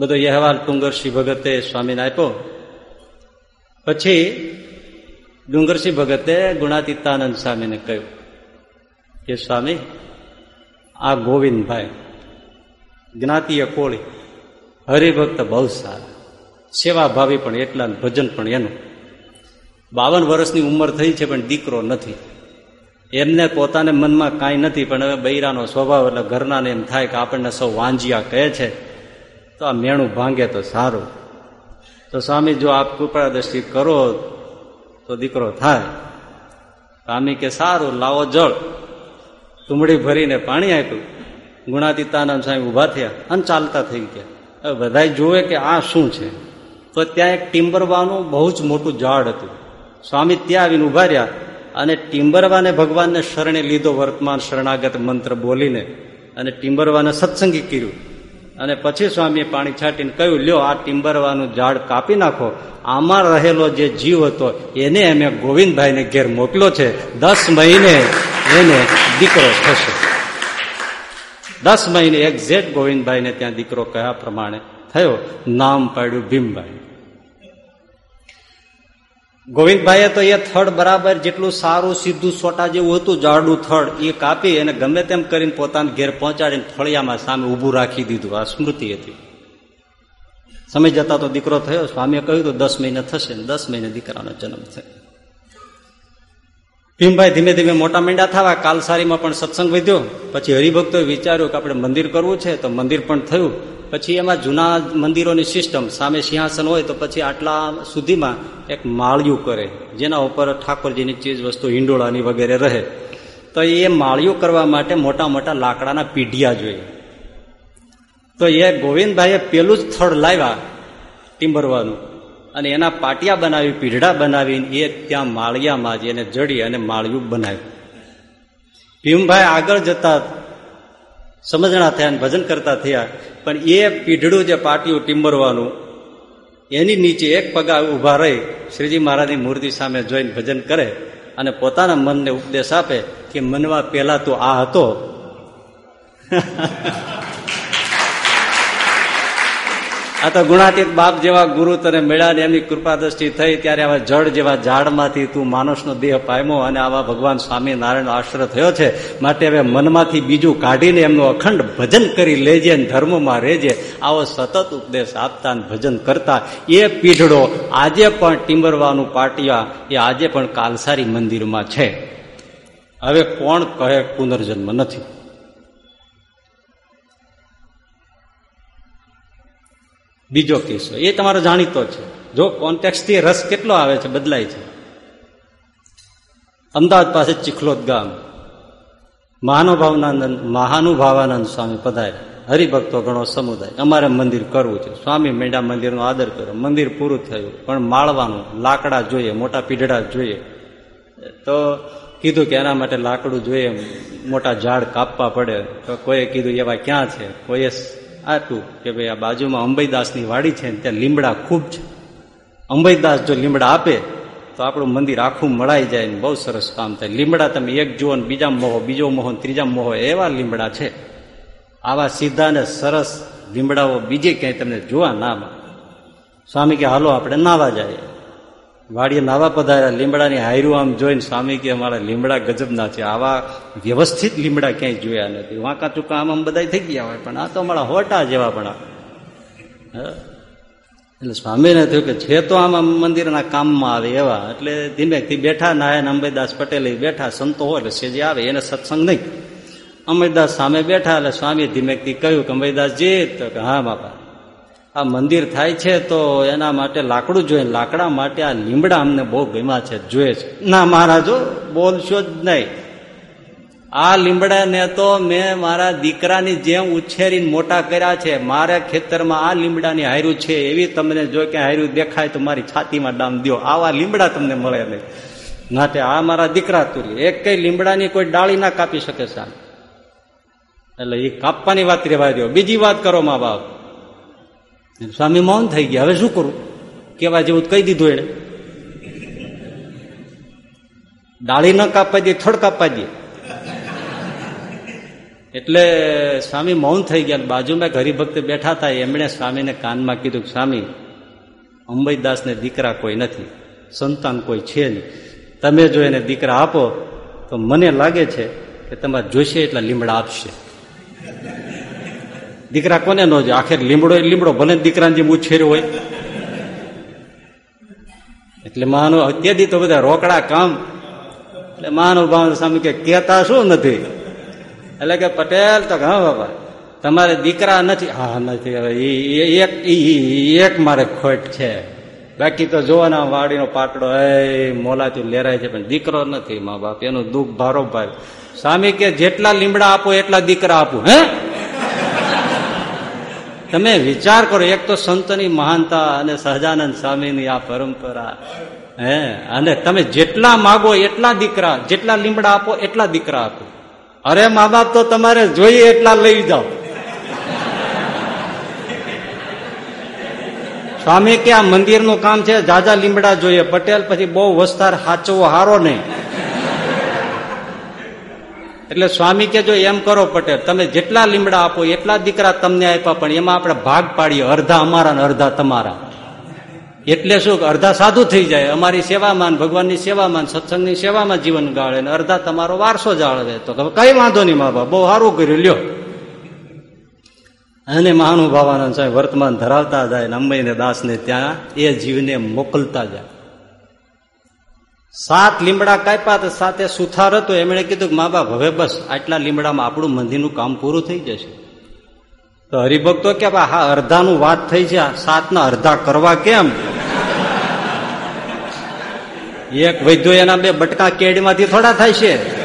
બધો અહેવાલ ડુંગરસિંહ ભગતે સ્વામીને આપ્યો. પછી ડુંગરસિંહ ભગતે ગુણાતીતાનંદ સ્વામીને કહ્યું, કે સ્વામી, આ ગોવિંદભાઈ, જ્ઞાતીય કોળી, હરિભક્ત બહુ સારા, સેવાભાવી પણ એટલા ભજન પણ એનું. બાવન વર્ષની ઉંમર થઈ છે પણ દીકરો નથી. એમને પોતાને મનમાં કાંઈ નથી, પણ હવે બૈરાનો સ્વભાવ એટલે ઘરનાને એમ થાય કે આપણને સૌ વાંજિયા કહે છે. તો આ મેણું ભાંગે તો સારું. તો સ્વામી, જો આપ કૃપા દ્રષ્ટિ કરો તો દીકરો થાય. સ્વામી કે, સારું, લાવો જળ. તુમડી ભરીને પાણી આપ્યું. ગુણાતીતાનંદ સ્વામી ઊભા થયા અને ચાલતા થઈ ગયા. હવે બધા જુએ કે આ શું છે. તો ત્યાં એક ટિમ્બરવાનું બહુ જ મોટું ઝાડ હતું. સ્વામી ત્યાં આવીને ઊભા રહ્યા અને ટિમ્બરવાને ભગવાનને શરણે લીધો વર્તમાન શરણાગત મંત્ર બોલીને અને ટિમ્બરવાને સત્સંગી કર્યું. અને પછી સ્વામીએ પાણી છાંટીને કહ્યું, લ્યો, આ ટિમ્બરવાનું ઝાડ કાપી નાખો. આમાં રહેલો જે જીવ હતો, એને અમે ગોવિંદભાઈને ઘેર મોકલ્યો છે. દસ મહિને એને દીકરો થશે. દસ મહિને એક્ઝેક્ટ ગોવિંદભાઈને ત્યાં દીકરો કયા પ્રમાણે થયો? નામ પાડ્યું ભીમભાઈ ગોવિંદભાઈએ તો એ થડ બરાબર જેટલું સારું, સીધું, સોટા જેવું હતું, જાડું થડ, એ કાપી અને ગમે તેમ કરીને પોતાના ઘેર પહોંચાડીને ફળિયામાં સામે ઊભું રાખી દીધું. આ સ્મૃતિ હતી. સમય જતા તો દીકરો થયો. સ્વામીએ કહ્યું તો દસ મહિને થશે દસ મહિને દીકરાનો જન્મ થયો. ભીમભાઈ ધીમે ધીમે મોટા મીંડા થવા કાલસારીમાં પણ સત્સંગ વધ્યો. પછી હરિભક્તોએ વિચાર્યું કે આપણે મંદિર કરવું છે, તો મંદિર પણ થયું. પછી એમાં જૂના મંદિરોની સિસ્ટમ, સામે સિંહાસન હોય તો પછી આટલા સુધીમાં એક માળિયું કરે, જેના ઉપર ઠાકોરજીની ચીજ વસ્તુ, હિંડોળાની વગેરે રહે. તો એ માળિયું કરવા માટે મોટા મોટા લાકડાના પીઢિયા જોઈએ. તો એ ગોવિંદભાઈએ પેલું જ થળ લાવ્યા ટીમ્બરવાનું અને એના પાટિયા બનાવી, પીઢડા બનાવીને એ ત્યાં માળિયામાં જ એને જડી અને માળિયું બનાવ્યું. ભીમભાઈ આગળ જતા સમજણા થયા ભજન કરતા થયા, પણ એ પીઢડું જે પાટિયું ટીમ્બરવાનું એની નીચે એક પગા ઊભા રહી, શ્રીજી મહારાજની મૂર્તિ સામે જોઈને ભજન કરે અને પોતાના મનને ઉપદેશ આપે કે મનવા પેલા તો આ હતો. આ તો ગુણાતીત બાપ જેવા ગુરુ તને મળ્યા ને એમની કૃપા દ્રષ્ટિ થઈ, ત્યારે આવા જળ જેવા ઝાડમાંથી તું માણસનો દેહ પામ્યો અને આવા ભગવાન સ્વામિનારાયણનો આશ્રય થયો છે. માટે હવે મનમાંથી બીજું કાઢીને એમનું અખંડ ભજન કરી લેજે અને ધર્મમાં રહેજે. આવો સતત ઉપદેશ આપતા અને ભજન કરતા. એ પીઢડો આજે પણ ટીમરવાનું પાટિયા, એ આજે પણ કાલસારી મંદિરમાં છે. હવે કોણ કહે પુનર્જન્મ નથી? બીજો કિસ્સો એ તમારો જાણીતો છે. જો કોન્ટેક્સથી રસ કેટલો આવે છે, બદલાય છે. અમદાવાદ પાસે ચીખલોદ ગામ. મહાનુભાવનાનંદ, મહાનુભાવાનંદ સ્વામી પધાર્યા. હરિભક્તો ઘણો સમુદાય. અમારે મંદિર કરવું છે. સ્વામી મેંડા મંદિરનો આદર કર્યો. મંદિર પૂરું થયું. પણ માળવાનું, લાકડા જોઈએ, મોટા પીઢડા જોઈએ. તો કીધું કે એના માટે લાકડું જોઈએ, મોટા ઝાડ કાપવા પડે. તો કોઈએ કીધું, એવા ક્યાં છે? કોઈએ આપ્યું કે ભાઈ આ બાજુમાં અંબઈદાસની વાડી છે ને ત્યાં લીમડા ખૂબ છે. અંબઈદાસ જો લીમડા આપે, તો આપણું મંદિર આખું મળાઈ જાય ને બહુ સરસ કામ થાય. લીમડા તમે એક જુઓ ને બીજા મોહો, બીજો મોહો ત્રીજા મોહો, એવા લીમડા છે. આવા સીધા ને સરસ લીમડાઓ બીજે ક્યાંય તમને જોવા ના સ્વામી કે, હાલો, આપણે નાવા જાય વાડીએ નાવા પધાર્યા, લીમડાની હાયરું આમ જોઈને સ્વામી કે અમારા લીમડા ગજબના છે, આવા વ્યવસ્થિત લીમડા ક્યાંય જોયા નથી. વાંકા ચૂકા આમ આમ બધા થઈ ગયા હોય, પણ આ તો અમારા હોટા જેવા પણ એટલે સ્વામીને થયું કે છે તો આમ મંદિરના કામમાં આવે એવા, એટલે ધીમેથી બેઠા નાયન અંબેદાસ પટેલ બેઠા, સંતો હોય એટલે સેજે આવે, એને સત્સંગ નહીં. અંબેદાસ સામે બેઠા, એટલે સ્વામી ધીમેકથી કહ્યું કે અંબેદાસજી, તો કે હા બાપા. આ મંદિર થાય છે તો એના માટે લાકડું જોઈએ. લાકડા માટે આ લીમડા અમને બહુ ગમ્યા છે, જોઈએ છે. ના મહારાજો, બોલશો જ નહીં. આ લીમડાને તો મેં મારા દીકરાની જેમ ઉછેરીને મોટા કર્યા છે. મારા ખેતરમાં આ લીમડાની હાર્યું છે. એવી તમને જો કે હાર્યું દેખાય તો મારી છાતીમાં ડામ દો આવા લીમડા તમને મળે નહીં. માટે આ મારા દીકરા તુરી. એક કઈ લીમડાની કોઈ ડાળી ના કાપી શકે સાહેબ. એટલે એ કાપવાની વાત રેવા દો બીજી વાત કરો મા બાપ. સ્વામી મૌન થઈ ગયા. હવે શું કરું? કેવા જેવું કહી દીધું એને ડાળી ન કાપવા દે થડ કાપવા દે. એટલે સ્વામી મૌન થઈ ગયા. બાજુમાં હરિભક્ત બેઠા હતા. એમણે સ્વામીને કાનમાં કીધું સ્વામી અંબઈદાસને દીકરા કોઈ નથી. સંતાન કોઈ છે નહીં. તમે જો એને દીકરા આપો, તો મને લાગે છે કે તમારે જોશે એટલા લીમડા આપશે. દીકરા કોને ન જો આખેર લીમડો એ લીમડો, ભલે દીકરાને જેમ ઉછેર્યો હોય. એટલે માનો અત્યાદી તો બધા રોકડા કામ. એટલે મહાનુભાવ સ્વામી કે કેતા શું નથી? એટલે કે, પટેલ તો હા બાપા, તમારે દીકરા નથી. હા, નથી, હવે એક એક મારે ખોટ છે. બાકી તો જોવાના વાડીનો પાટડો એ મોલાથી લેરાય છે, પણ દીકરો નથી, મા બાપ, એનું દુઃખ ભારો ભાઈ સ્વામી કે, જેટલા લીમડા આપો, એટલા દીકરા આપું, હે? તમે વિચાર કરો, એક તો સંતની મહાનતા અને સહજાનંદ સ્વામીની આ પરંપરા. હે, અને તમે જેટલા માગો એટલા દીકરા, જેટલા લીમડા આપો એટલા દીકરા આપો. અરે મા બાપ તો તમારે જોઈએ એટલા લઈ જાઓ. સ્વામી કે આ મંદિરનું કામ છે, જાજા લીમડા જોઈએ. પટેલ પછી બહુ વસ્તાર સાચવો હારો નહીં. એટલે સ્વામી કે જો એમ કરો પટેલ, તમે જેટલા લીમડા આપો, એટલા દીકરા તમને આપ્યા પણ એમાં આપણે ભાગ પાડીએ અડધા અમારા ને અડધા તમારા. એટલે શું અડધા સાધુ થઈ જાય, અમારી સેવામાં ભગવાનની સેવામાં સત્સંગની સેવામાં જીવન ગાળે ને અડધા તમારો વારસો જાળવે. તો કઈ વાંધો નહીં મા બહુ સારું કર્યું, લ્યો. અને મહાનુભાવાનંદ સાહેબ વર્તમાન ધરાવતા જાય ને દાસને ત્યાં, એ જીવને મોકલતા જાય. સાત લીમડા કાપ્યા તો સાથે સુથાર હતો. એમણે કીધું કે મા બાપ, હવે બસ આટલા લીમડામાં આપણું મંદિરનું કામ પૂરું થઈ જશે. તો હરિભક્તો કે હા અડધાનું વાત થઈ છે સાતના અડધા કરવા કેમ? એક વૈદ્યો એના બે બટકા કેડમાંથી થોડા થાય છે.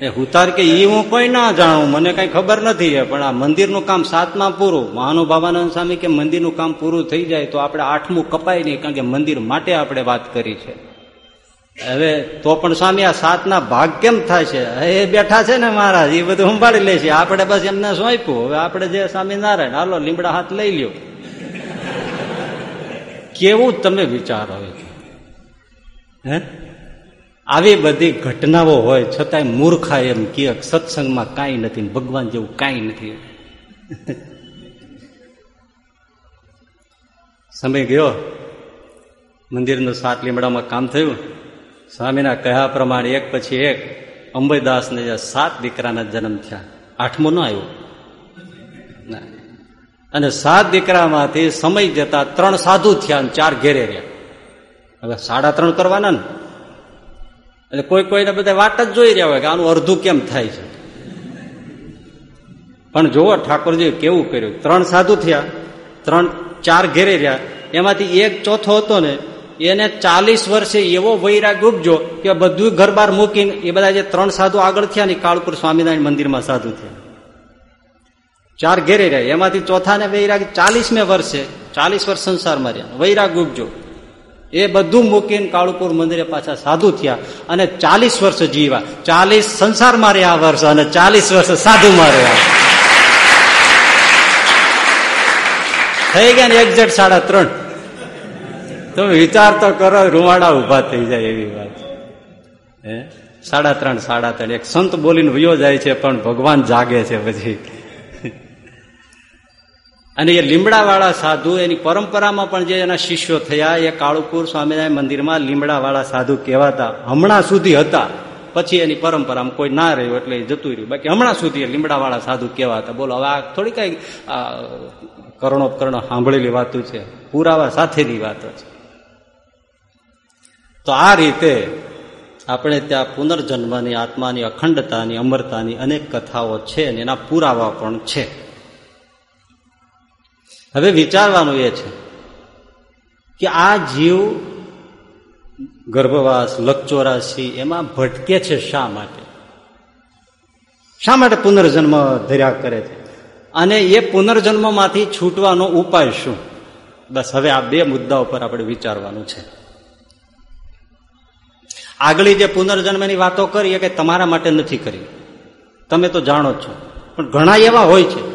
એ હુતાર કે એ હું કોઈ ના જાણું, મને કઈ ખબર નથી પણ આ મંદિરનું કામ સાતમાં પૂરું. મહાનુભાવાનંદ સ્વામી કે મંદિરનું કામ પૂરું થઈ જાય તો આપણે આઠમું કપાય નહીં, કારણ કે મંદિર માટે આપણે વાત કરી છે. હવે તો પણ સ્વામી, આ સાતના ભાગ કેમ થાય છે? એ બેઠા છે ને મહારાજ, એ બધું સંભાળી લે છે. આપણે બસ એમને સોંપ્યું. હવે આપણે જે સ્વામિનારાયણ, હાલો, લીમડા હાથ લઈ લ્યો. કેવું તમે વિચારો હે? આવી બધી ઘટનાઓ હોય, છતાંય મૂર્ખા એમ કે સત્સંગમાં કાંઈ નથી ભગવાન જેવું કાંઈ નથી. સમય ગયો. મંદિરનું સાત લીમડામાં કામ થયું. સ્વામીના કહ્યા પ્રમાણે એક પછી એક અંબૈદાસને જે સાત દીકરાના જન્મ થયા. આઠમો ન આવ્યો. અને સાત દીકરામાંથી સમય જતા ત્રણ સાધુ થયા અને ચાર ઘેરે રહ્યા. હવે સાડા ત્રણ કરવાના ને? એટલે કોઈ કોઈને બધા વાટ જ જોઈ રહ્યા હોય કે આનું અડધું કેમ થાય છે? પણ જુઓ ઠાકોરજી કેવું કર્યું? ત્રણ સાધુ થયા, ત્રણ ચાર ઘેરે રહ્યા. એમાંથી એક ચોથો હતો ને એને ચાલીસ વર્ષે એવો વૈરાગ ઉપજો કે બધું ઘર મૂકીને એ બધા જે ત્રણ સાધુ આગળ થયા ને કાળપુર સ્વામિનારાયણ મંદિરમાં સાધુ થયા. ચાર ઘેરે રહ્યા. એમાંથી ચોથાને વૈરાગ ચાલીસમે વર્ષે, ચાલીસ વર્ષ સંસારમાં રહ્યા. વૈરાગ ઉપજો. એ બધું મૂકીને કાળુપુર મંદિરે પાછા સાધુ થયા અને ચાલીસ વર્ષ જીવા ચાલીસ સંસારમાં રહ્યા વર્ષ અને ચાલીસ વર્ષ સાધુમાં રહ્યા. થઈ ગયા ને એક્ઝેક્ટ સાડા ત્રણ. તમે વિચાર તો કરો, રૂવાડા ઊભા થઈ જાય એવી વાત. હે? સાડા ત્રણ સાડા ત્રણ. એક સંત બોલીને વયો જાય છે, પણ ભગવાન જાગે છે પછી અને એ લીમડાવાળા સાધુ, એની પરંપરામાં પણ જે એના શિષ્યો થયા, એ કાળુપુર સ્વામિનારાયણ મંદિરમાં લીમડાવાળા સાધુ કહેવાતા, હમણાં સુધી હતા. પછી એની પરંપરામાં કોઈ ના રહ્યું એટલે એ જતું રહ્યું. બાકી હમણાં સુધી લીમડાવાળા સાધુ કહેવાતા. બોલો, હવે આ થોડી કઈ કરણો સાંભળેલી વાતો છે. પુરાવા સાથેની વાતો છે. તો આ રીતે આપણે ત્યાં પુનર્જન્મની આત્માની અખંડતાની, અમરતાની અનેક કથાઓ છે અને એના પુરાવા પણ છે. હવે વિચારવાનું એ છે કે આ જીવ ગર્ભવાસ લકચોરાશી એમાં ભટકે છે શા માટે? શા માટે પુનર્જન્મ ધર્યા કરે છે? અને એ પુનર્જન્મમાંથી છૂટવાનો ઉપાય શું? બસ હવે આ બે મુદ્દા ઉપર આપણે વિચારવાનું છે. આગળી જે પુનર્જન્મની વાતો કરીએ કે તમારા માટે નથી કરી. તમે તો જાણો છો. પણ ઘણા એવા હોય છે.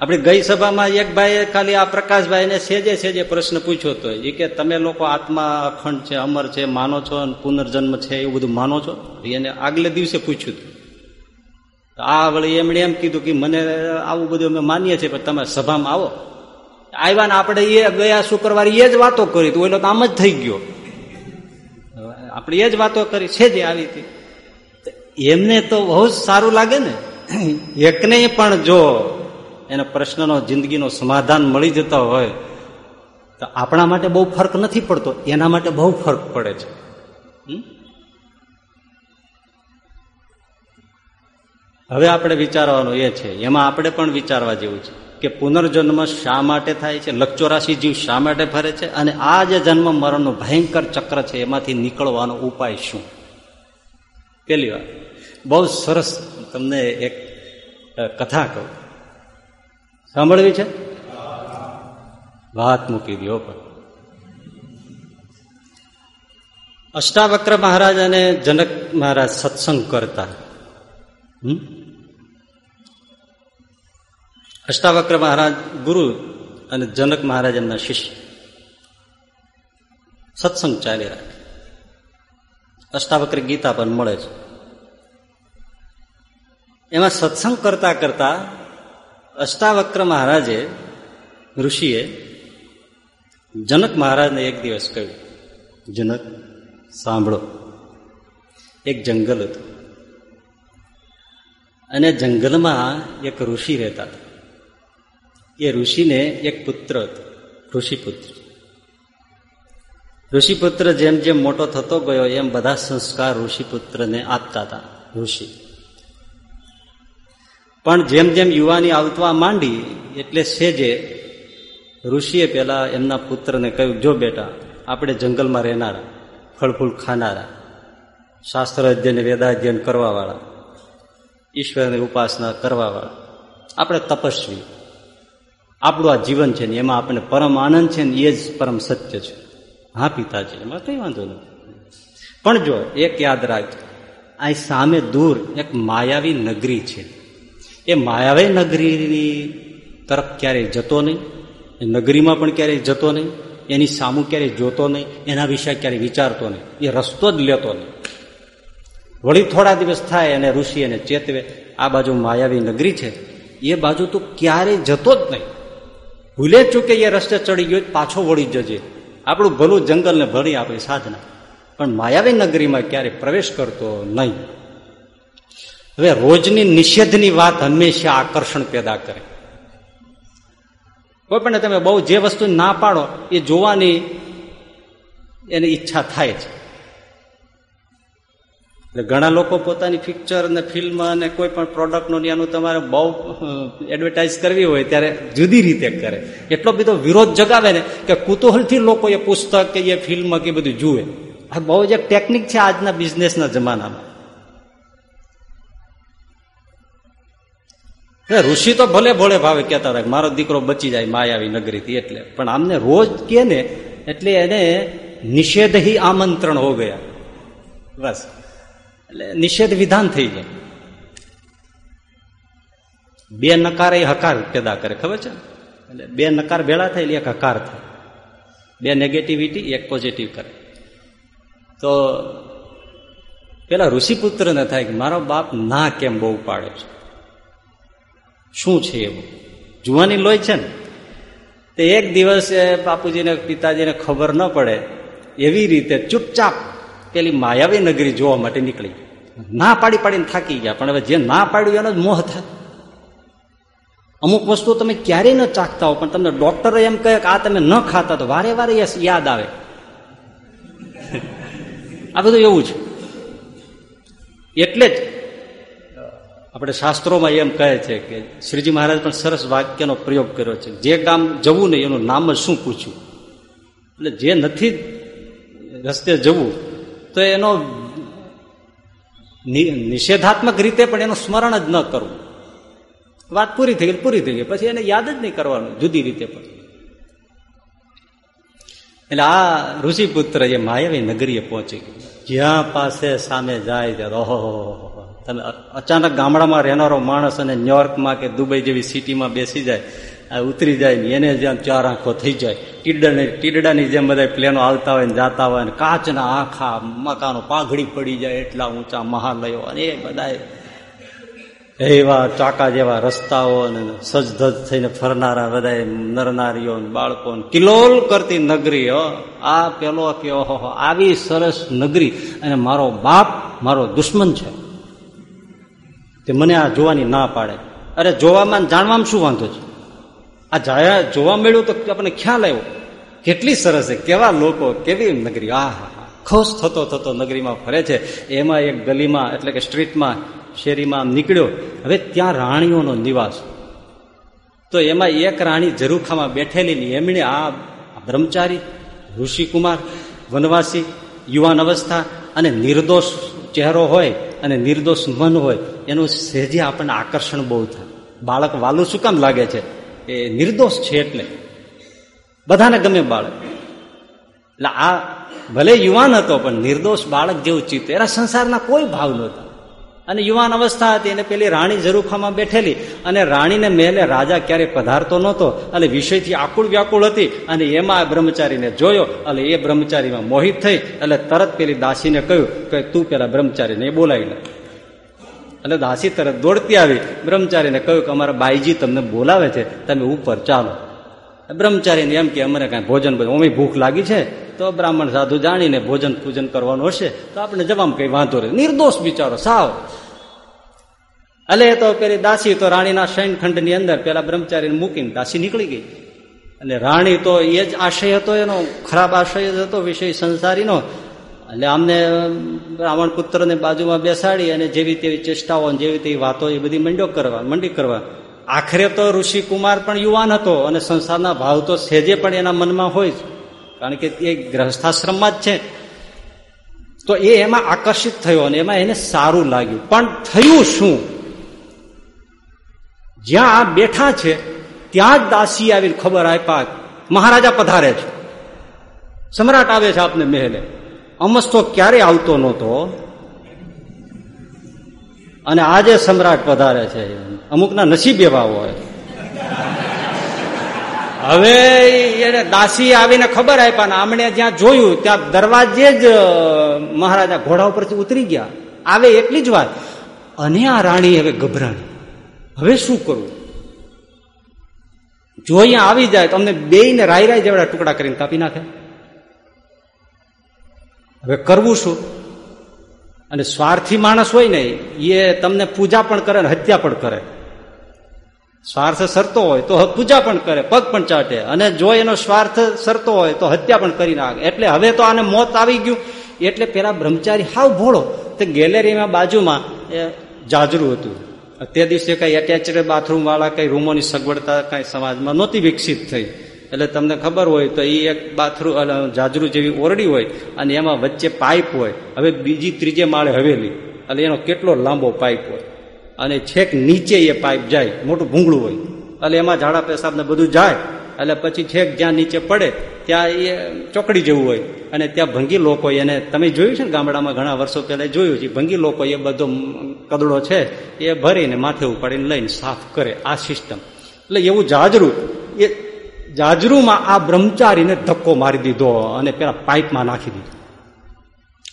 આપણે ગઈ સભામાં એક ભાઈએ ખાલી આ પ્રકાશભાઈને સેજે સેજે પ્રશ્ન પૂછ્યો હતો એ કે તમે લોકો આત્મા અખંડ છે, અમર છે, માનો છો પુનર્જન્મ છે એવું બધું માનો છો? એને આગલે દિવસે પૂછ્યું હતું. આ વળી એમણે એમ કીધું કે મને આવું બધું અમે માનીએ છીએ, પણ તમે સભામાં આવો. આવ્યા ને આપણે એ ગયા શુક્રવારે એ જ વાતો કરી, તો ઓલો તો આમ જ થઈ ગયો. આપણે એ જ વાતો કરી છે જે આવી હતી. એમને તો બહુ જ સારું લાગે ને. એકને પણ જો એના પ્રશ્નનો જિંદગીનો સમાધાન મળી જતો હોય તો આપણા માટે બહુ ફરક નથી પડતો. એના માટે બહુ ફરક પડે છે. હવે આપણે વિચારવાનું એ છે. એમાં આપણે પણ વિચારવા જેવું છે. કે પુનર્જન્મ શા માટે થાય છે? લક્ષોરાશી જીવ શા માટે ફરે છે? અને આ જે જન્મ મરણનો ભયંકર ચક્ર છે, એમાંથી નીકળવાનો ઉપાય શું? પેલી વાત. બહુ સરસ તમને એક કથા કહું. સાંભળવી છે? વાત મૂકી દો પણ. અષ્ટાવક્ર મહારાજ અને જનક મહારાજ સત્સંગ કરતા. અષ્ટાવક્ર મહારાજ ગુરુ અને જનક મહારાજ એમના શિષ્ય. સત્સંગ ચાલી રાખે અષ્ટાવક્ર ગીતા પણ મળે છે. એમાં સત્સંગ કરતા કરતા અષ્ટાવક્ર મહારાજે ઋષિએ જનક મહારાજને એક દિવસ કહ્યું, જનક, સાંભળો. એક જંગલ હતું. અને જંગલમાં એક ઋષિ રહેતા હતા. એ ઋષિને એક પુત્ર હતો, ઋષિપુત્ર. ઋષિપુત્ર જેમ જેમ મોટો થતો ગયો, એમ બધા સંસ્કાર ઋષિપુત્રને આપતા હતા, ઋષિ. પણ જેમ જેમ યુવાની આવતવા માંડી, એટલે સેજે ઋષિએ પેલા એમના પુત્રને કહ્યું, જો બેટા, આપણે જંગલમાં રહેનારા, ફળફૂલ ખાનારા, શાસ્ત્ર અધ્યયન વેદાધ્યયન કરવાવાળા, ઈશ્વરની ઉપાસના કરવાવાળા, આપણે તપસ્વી આપણું આ જીવન છે ને, એમાં આપણને પરમ આનંદ છે ને, એ જ પરમ સત્ય છે. હા, પિતાજી, એમાં કઈ વાંધો નથી. પણ જો એક યાદ રાખજો અહીં સામે દૂર એક માયાવી નગરી છે. એ માયાવી નગરીની તરફ ક્યારેય જતો નહીં, એ નગરીમાં પણ ક્યારેય જતો નહીં, એની સામું ક્યારેય જોતો નહીં, એના વિશે ક્યારેય વિચારતો નહીં, એ રસ્તો જ લેતો નહીં. વળી થોડા દિવસ થાય અને ઋષિ એને ચેતવે, આ બાજુ માયાવી નગરી છે, એ બાજુ તું ક્યારેય જતો જ નહીં. ભૂલે ચૂકે એ રસ્તે ચડી ગયો, પાછો વળી જજે. આપણું ભલું જંગલને ભરી આપણી સાધના. પણ માયાવી નગરીમાં ક્યારેય પ્રવેશ કરતો નહીં. હવે રોજની નિષેધની વાત હંમેશા આકર્ષણ પેદા કરે. કોઈ પણ તમે બહુ જે વસ્તુ ના પાડો, એ જોવાની એની ઈચ્છા થાય છે એટલે ઘણા લોકો પોતાની પિક્ચર અને ફિલ્મ અને કોઈ પણ પ્રોડક્ટનું એનું તમારે બહુ એડવર્ટાઇઝ કરવી હોય ત્યારે જુદી રીતે કરે. એટલો બધો વિરોધ જગાવે ને કે કુતૂહલથી લોકો એ પુસ્તક કે એ ફિલ્મ કે બધું જુએ. આ બહુ જ એક ટેકનિક છે આજના બિઝનેસના જમાનામાં. ઋષિ તો ભલે ભોળે ભાવે કહેતા હતા મારો દીકરો બચી જાય માયાવી નગરીથી એટલે. પણ આમને રોજ કે ને એટલે એને નિષેધ આમંત્રણ હો ગયા. બસ. એટલે નિષેધ વિધાન થઈ જાય. બે નકાર એ હકાર પેદા કરે, ખબર છે? એટલે બે નકાર ભેળા થાય એટલે એક હકાર થાય. બે નેગેટિવિટી એક પોઝિટિવ કરે. તો પેલા ઋષિપુત્રને થાય કે મારો બાપ ના કેમ બહુ પાડે છે? શું છે એવું જુવાની લોહી છે ને? તે એક દિવસે બાપુજીને, પિતાજીને ખબર ન પડે એવી રીતે ચૂપચાપ પેલી માયાવી નગરી જોવા માટે નીકળી. ના પાડી પાડીને થાકી ગયા. પણ હવે જે ના પાડ્યું એનો જ મોહ થાય. અમુક વસ્તુ તમે ક્યારેય ન ચાખતા હો, પણ તમને ડોક્ટરે એમ કહે કે આ તમે ન ખાતા તો વારે વારે યાદ આવે. આ બધું એવું છે એટલે જ આપણે શાસ્ત્રોમાં એમ કહે છે કે શ્રીજી મહારાજ પણ સરસ વાક્યનો પ્રયોગ કર્યો છે. જે ગામ જવું નહીં, એનું નામ જ શું પૂછ્યું? એટલે જે નથી રસ્તે જવું તો એનો નિષેધાત્મક રીતે પણ એનું સ્મરણ જ ન કરવું વાત પૂરી થઈ ગઈ, પૂરી થઈ ગઈ. પછી એને યાદ જ નહીં કરવાનું, જુદી રીતે પણ. એટલે આ ઋષિપુત્ર જે માયાવી નગરીએ પહોંચી ગયું. જ્યાં પાસે સામે જાય ત્યારે ઓહો તમે અચાનક ગામડામાં રહેનારો માણસ અને ન્યુયોર્કમાં કે દુબઈ જેવી સિટીમાં બેસી જાય આ ઉતરી જાય ને એને જેમ ચાર આંખો થઈ જાય, ટીડની ટીડડાની જેમ બધા પ્લેનો આવતા હોય ને જાતા હોય ને કાચના આખા મકાનો પાઘડી પડી જાય એટલા ઊંચા મહાલયો અને એ બધા એવા ચાકા જેવા રસ્તાઓ અને સજધજ થઈને ફરનારા બધા નરનારીઓ બાળકો કિલોલ કરતી નગરી આ પેલો કે, ઓહો આવી સરસ નગરી અને મારો બાપ મારો દુશ્મન છે. તે મને આ જોવાની ના પાડે. અરે જોવામાં જાણવામાં શું વાંધો છે? આ જાયા જોવા મળ્યું તો આપણને ખ્યાલ આવ્યો. કેટલી સરસ છે, કેવા લોકો, કેવી નગરી. આ ખુશ થતો થતો નગરીમાં ફરે છે. એમાં એક ગલીમાં, એટલે કે સ્ટ્રીટમાં, શેરીમાં નીકળ્યો. હવે ત્યાં રાણીઓનો નિવાસ. તો એમાં એક રાણી ઝરૂખામાં બેઠેલી ની એમણે આ બ્રહ્મચારી, ઋષિકુમાર, વનવાસી, યુવાન અવસ્થા અને નિર્દોષ ચહેરો હોય અને નિર્દોષ મન હોય, એનું સહેજે આપણને આકર્ષણ બહુ થાય. બાળક વાલું શું કામ લાગે છે? એ નિર્દોષ છે એટલે. બધાને ગમે બાળક. એટલે આ ભલે યુવાન હતો, પણ નિર્દોષ બાળક જેવું ચિત્ત, એના સંસારના કોઈ ભાવ નહોતા. અને યુવાન અવસ્થા હતી અને પેલી રાણી ઝરૂખામાં બેઠેલી, અને રાણીને મહેલે રાજા ક્યારે પધારતો નહોતો, અને વિષયથી આકુળ વ્યાકુળ હતી, અને એમાં આ બ્રહ્મચારીને જોયો એટલે એ બ્રહ્મચારીમાં મોહિત થઈ, એટલે તરત પેલી દાસીને કહ્યું કે તું પેલા બ્રહ્મચારીને બોલાવી લે. એટલે દાસી તરત દોડતી આવી. બ્રહ્મચારીને કહ્યું કે અમારા બાઈજી તમને બોલાવે છે, તમે ઉપર ચાલો. બ્રહ્મચારીને એમ કે, અમને કાંઈ ભોજન અમે ભૂખ લાગી છે? તો બ્રાહ્મણ સાધુ જાણીને ભોજન પૂજન કરવાનું હશે. તો આપણે જવામાં કઈ વાંધો રહે નિર્દોષ બિચારો સાવ. અલે તો પેલી દાસી તો રાણીના શયનખંડની અંદર પેલા બ્રહ્મચારીને મૂકીને દાસી નીકળી ગઈ. અને રાણી તો એ જ આશય હતો, એનો ખરાબ આશય જ હતો, વિષય સંસારીનો. એટલે અમને બ્રાહ્મણ પુત્રને બાજુમાં બેસાડી અને જેવી તેવી ચેષ્ટાઓ જેવી તેવી વાતો એ બધી મંડ્યો કરવા, મંડી કરવા. આખરે તો ઋષિકુમાર પણ યુવાન હતો અને સંસારના ભાવ તો સેજે પણ એના મનમાં હોય જ. કારણ કે એ ગ્રહસ્થાશ્રમમાં જ છે. તો એ એમાં આકર્ષિત થયો અને એમાં એને સારું લાગ્યું. પણ થયું શું? જ્યાં બેઠા છે, ત્યાં જ દાસી આવીને ખબર આપ્યા મહારાજા પધારે છે. સમ્રાટ આવે છે આપને મહેલે. અમસ તો ક્યારે આવતો નહોતો? અને આજે સમ્રાટ પધારે છે. અમુકના નસીબ એવા હોય. હવે એને દાસી આવીને ખબર આપ્યા ને આમણે જ્યાં જોયું, ત્યાં દરવાજે જ મહારાજા ઘોડા ઉપરથી ઉતરી ગયા. આવે એટલી જ વાત. અને આ રાણી હવે ગભરાણી. હવે શું કરવું જો અહીંયા આવી જાય તો અમને બે ને રાય રાય જેવડા ટુકડા કરીને કાપી નાખે. હવે કરવું શું? અને સ્વાર્થી માણસ હોય ને એ તમને પૂજા પણ કરે ને હત્યા પણ કરે. સ્વાર્થ સરતો હોય તો પૂજા પણ કરે, પગ પણ ચાટે. અને જો એનો સ્વાર્થ સરતો હોય તો હત્યા પણ કરી નાખે. એટલે હવે તો આને મોત આવી ગયું. એટલે પેલા બ્રહ્મચારી હાવ ભોળો. તે ગેલેરીમાં બાજુમાં એ જાજરું હતું. તે દિવસે કઈ એટેચડ બાથરૂમ વાળા, કઈ રૂમોની સગવડતા કઈ સમાજમાં નહોતી વિકસિત થઈ. એટલે તમને ખબર હોય તો એ એક બાથરૂમ જાજરૂ જેવી ઓરડી હોય અને એમાં વચ્ચે પાઇપ હોય. હવે બીજી, ત્રીજે માળે હવેલી. એટલે એનો કેટલો લાંબો પાઇપ હોય. અને છેક નીચે એ પાઇપ જાય, મોટું ભૂંગળું હોય. એટલે એમાં ઝાડા પેશાબ ને બધું જાય. એટલે પછી છેક જ્યાં નીચે પડે, ત્યાં એ ચોકડી જેવું હોય. અને ત્યાં ભંગી લોકો એને, તમે જોયું છે ને ગામડામાં ઘણા વર્ષો પહેલા જોયું છે, ભંગી લોકો એ બધો કદડો છે, એ ભરીને માથે ઉપાડીને લઈને સાફ કરે આ સિસ્ટમ. એટલે એવું જાજરું, એ જાજરૂમાં આ બ્રહ્મચારીને ધક્કો મારી દીધો અને પેલા પાઇપમાં નાખી દીધો.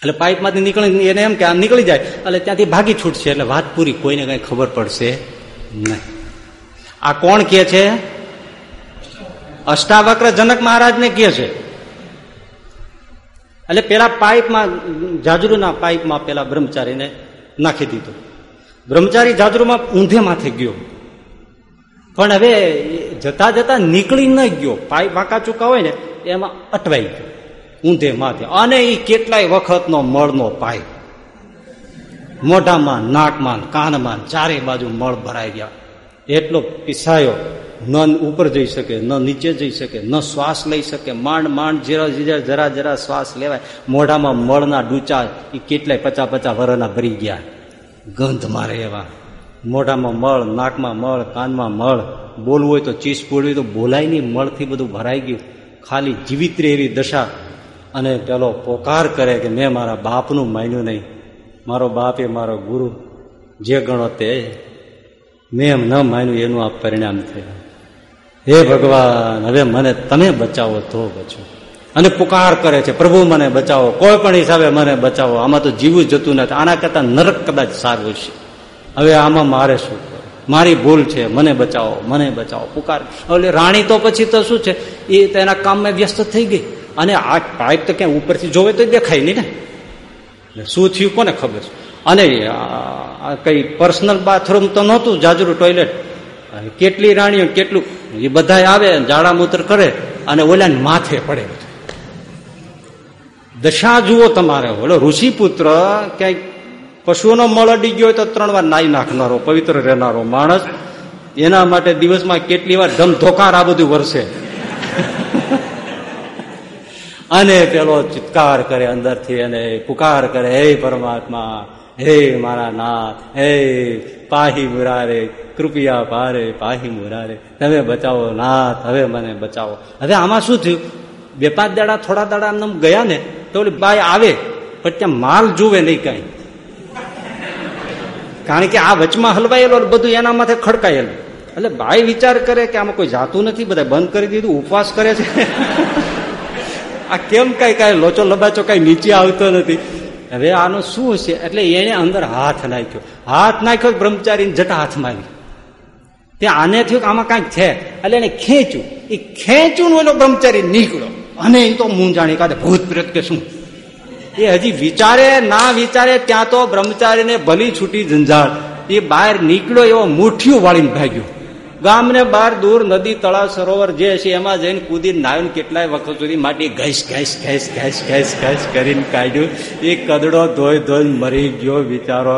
એટલે પાઇપમાંથી નીકળી એને એમ કે આ નીકળી જાય, એટલે ત્યાંથી ભાગી છૂટશે, એટલે વાત પૂરી, કોઈને કઈ ખબર પડશે નહીં. આ કોણ કે છે? અષ્ટાવક્ર જનક મહારાજને કે છે. એટલે પેલા પાઇપમાં, જાજરૂના પાઇપમાં પેલા બ્રહ્મચારીને નાખી દીધો. બ્રહ્મચારી જાજરૂમાં ઊંધે માથે ગયો. પણ હવે જતા જતા નીકળી ન ગયો. પાઈ વાંકા ચૂકા હોય ને, એમાં અટવાઈ ગયો. ઊંધે માથે અને એ કેટલાય વખતનો મળનો પાઈ મોઢામાં, નાકમાં, કાનમાં, ચારે બાજુ મળ ભરાઈ ગયા. એટલો પીસાયો, ન ઉપર જઈ શકે, ન નીચે જઈ શકે, ન શ્વાસ લઈ શકે. માંડ માંડ જરા જરા જરા શ્વાસ લેવાય. મોઢામાં મળના ડૂચા એ કેટલાય પચા પચા વરના ભરી ગયા. ગંધ મારે એવા. મોઢામાં મળ, નાકમાં મળ, કાનમાં મળ. બોલવું હોય તો ચીસ પૂરવી તો બોલાય નહીં મળથી બધું ભરાઈ ગયું. ખાલી જીવિત રહે એવી દશા. અને પેલો પોકાર કરે કે મેં મારા બાપનું માન્યું નહીં. મારો બાપ એ મારો ગુરુ. જે ગણો તે. મેં એમ ન માન્યું, એનું આ પરિણામ થયું. હે ભગવાન, હવે મને તમે બચાવો તો બચો. અને પુકાર કરે છે, પ્રભુ, મને બચાવો. કોઈ પણ હિસાબે મને બચાવો. આમાં તો જીવું જતું નથી. આના કરતા નરક કદાચ સારું છે હવે આમાં મારે શું મારી ભૂલ છે, મને બચાવો મને બચાવો, પુકાર. એટલે રાણી તો પછી તો શું છે? એ તેના કામમાં વ્યસ્ત થઈ ગઈ. અને આ પાઇપ તો ક્યાંય ઉપરથી જોવે તો દેખાય નહીં ને. શું થયું કોને ખબર? છે અને કઈ પર્સનલ બાથરૂમ તો નહોતું, જાજરું ટોયલેટ કેટલી રાણીઓ, કેટલું, એ બધા આવે જાડા મૂત્ર કરે, અને ઓલા માથે પડે. દશા જુઓ તમારે. ઓલો ઋષિપુત્ર ક્યાંક પશુઓનો મળ અડી ગયો હોય તો ત્રણ વાર નાઈ નાખનારો, પવિત્ર રહેનારો માણસ. એના માટે દિવસમાં કેટલી વાર ધમધોકાર આ બધું વરસે. અને પેલો ચિત્કાર કરે અંદરથી અને પુકાર કરે, હે પરમાત્મા, હે મારા નાથ, હે પાહી મુરારે, કૃપિયા પારે પાહી મુરારે, તમે બચાવો નાથ, હવે મને બચાવો. હવે આમાં શું થયું? બે પાંચ દાડા થોડા દાડા ગયા ને તો બાઈ આવે, પણ ત્યાં માલ જુએ નહીં કઈ. કારણ કે આ વચમાં હલવાયેલો બધું એના માથે ખડકાયેલું. એટલે ભાઈ વિચાર કરે કે આમાં કોઈ જાતું નથી બધા બંધ કરી દીધું, ઉપવાસ કરે છે. આ કેમ કઈ કઈ લોચો લબાચો કઈ નીચે આવતો નથી? હવે આનો શું છે એટલે એને અંદર હાથ નાખ્યો. હાથ નાખ્યો બ્રહ્મચારી જટા હાથમાં આવી ત્યાં આને થયું કે આમાં કાંઈક છે. એટલે એને ખેંચ્યું. એ ખેંચ્યું એનો બ્રહ્મચારી નીકળ્યો. અને એ તો મૂંઝાણી કાઢે. ભૂત પ્રેત કે શું? એ હજી વિચારે, ના વિચારે, ત્યાં તો બ્રહ્મચારીને ભલી છૂટી ઝંઝાળ. એ બહાર નીકળ્યો એવો મુઠ્ઠીયું વાળીને ભાગ્યો. ગામને બહાર દૂર નદી તળાવ સરોવર જે છે, એમાં જઈને કૂદી નાયું કેટલાય વખત સુધી માટી ઘસ ઘસ ઘસ ઘસ ઘસ ઘસ કરીને કાઢ્યું. એ કદડો ધોઈ ધોઈ મરી ગયો વિચારો.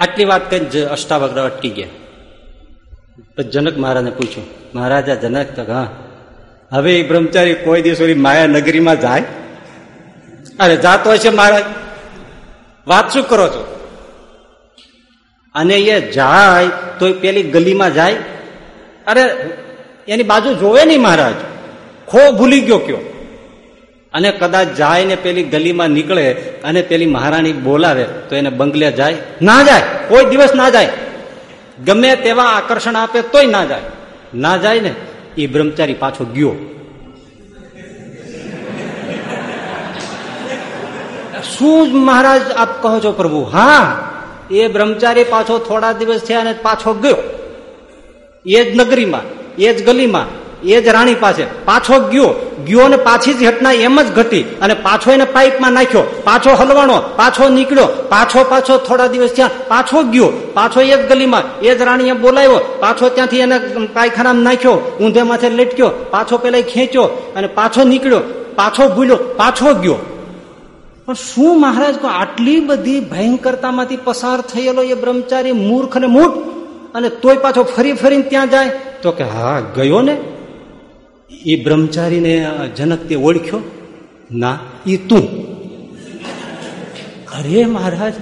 આટલી વાત કઈ અષ્ટાવક્ર અટકી ગયા. જનક મહારાજને પૂછ્યું, મહારાજા જનક તો હા હવે એ બ્રહ્મચારી કોઈ દિવસ ઓલી માયા નગરીમાં જાય? અરે જાતો હશે મહારાજ વાત શું કરો છો? અને એ જાય તો પેલી ગલીમાં જાય? અરે એની બાજુ જોવે નહીં મહારાજ. ખો ભૂલી ગયો કયો. અને કદાચ જાય ને પેલી ગલીમાં નીકળે અને પેલી મહારાણી બોલાવે તો એને બંગલે જાય? ના જાય. કોઈ દિવસ ના જાય. ગમે તેવા આકર્ષણ આપે તોય ના જાય. ના જાય ને એ બ્રહ્મચારી પાછો ગયો. શું મહારાજ આપ કહો છો પ્રભુ? હા, એ બ્રહ્મચારી પાછો થોડા દિવસ થયા અને પાછો ગયો. એ જ નગરીમાં, એ જ ગલીમાં એ જ રાણી પાસે. પાછો ગયો. ગયો ને પાછી જ ઘટના એમ જ ઘટી અને પાછો એને પાઇપમાં નાખ્યો. પાછો હલવાણો, પાછો નીકળ્યો. પાછો પાછો થોડા દિવસ થયા પાછો ગયો. પાછો એ જ ગલીમાં એ જ રાણીએ બોલાવ્યો. પાછો ત્યાંથી એને પાયખાનામાં નાખ્યો. ઊંધે માથે લટક્યો. પાછો પેલા ખેંચ્યો અને પાછો નીકળ્યો. પાછો ભૂલ્યો. પાછો ગયો. પણ શું મહારાજ આટલી બધી ભયંકરતામાંથી પસાર થયેલો એ બ્રહ્મચારી મૂર્ખ ને મૂઠ અને તોય પાછો ફરી ફરીને ત્યાં જાય? તો કે હા, ગયો ને. એ બ્રહ્મચારીને જનક તે ઓળખ્યો? ના એ તું. અરે મહારાજ,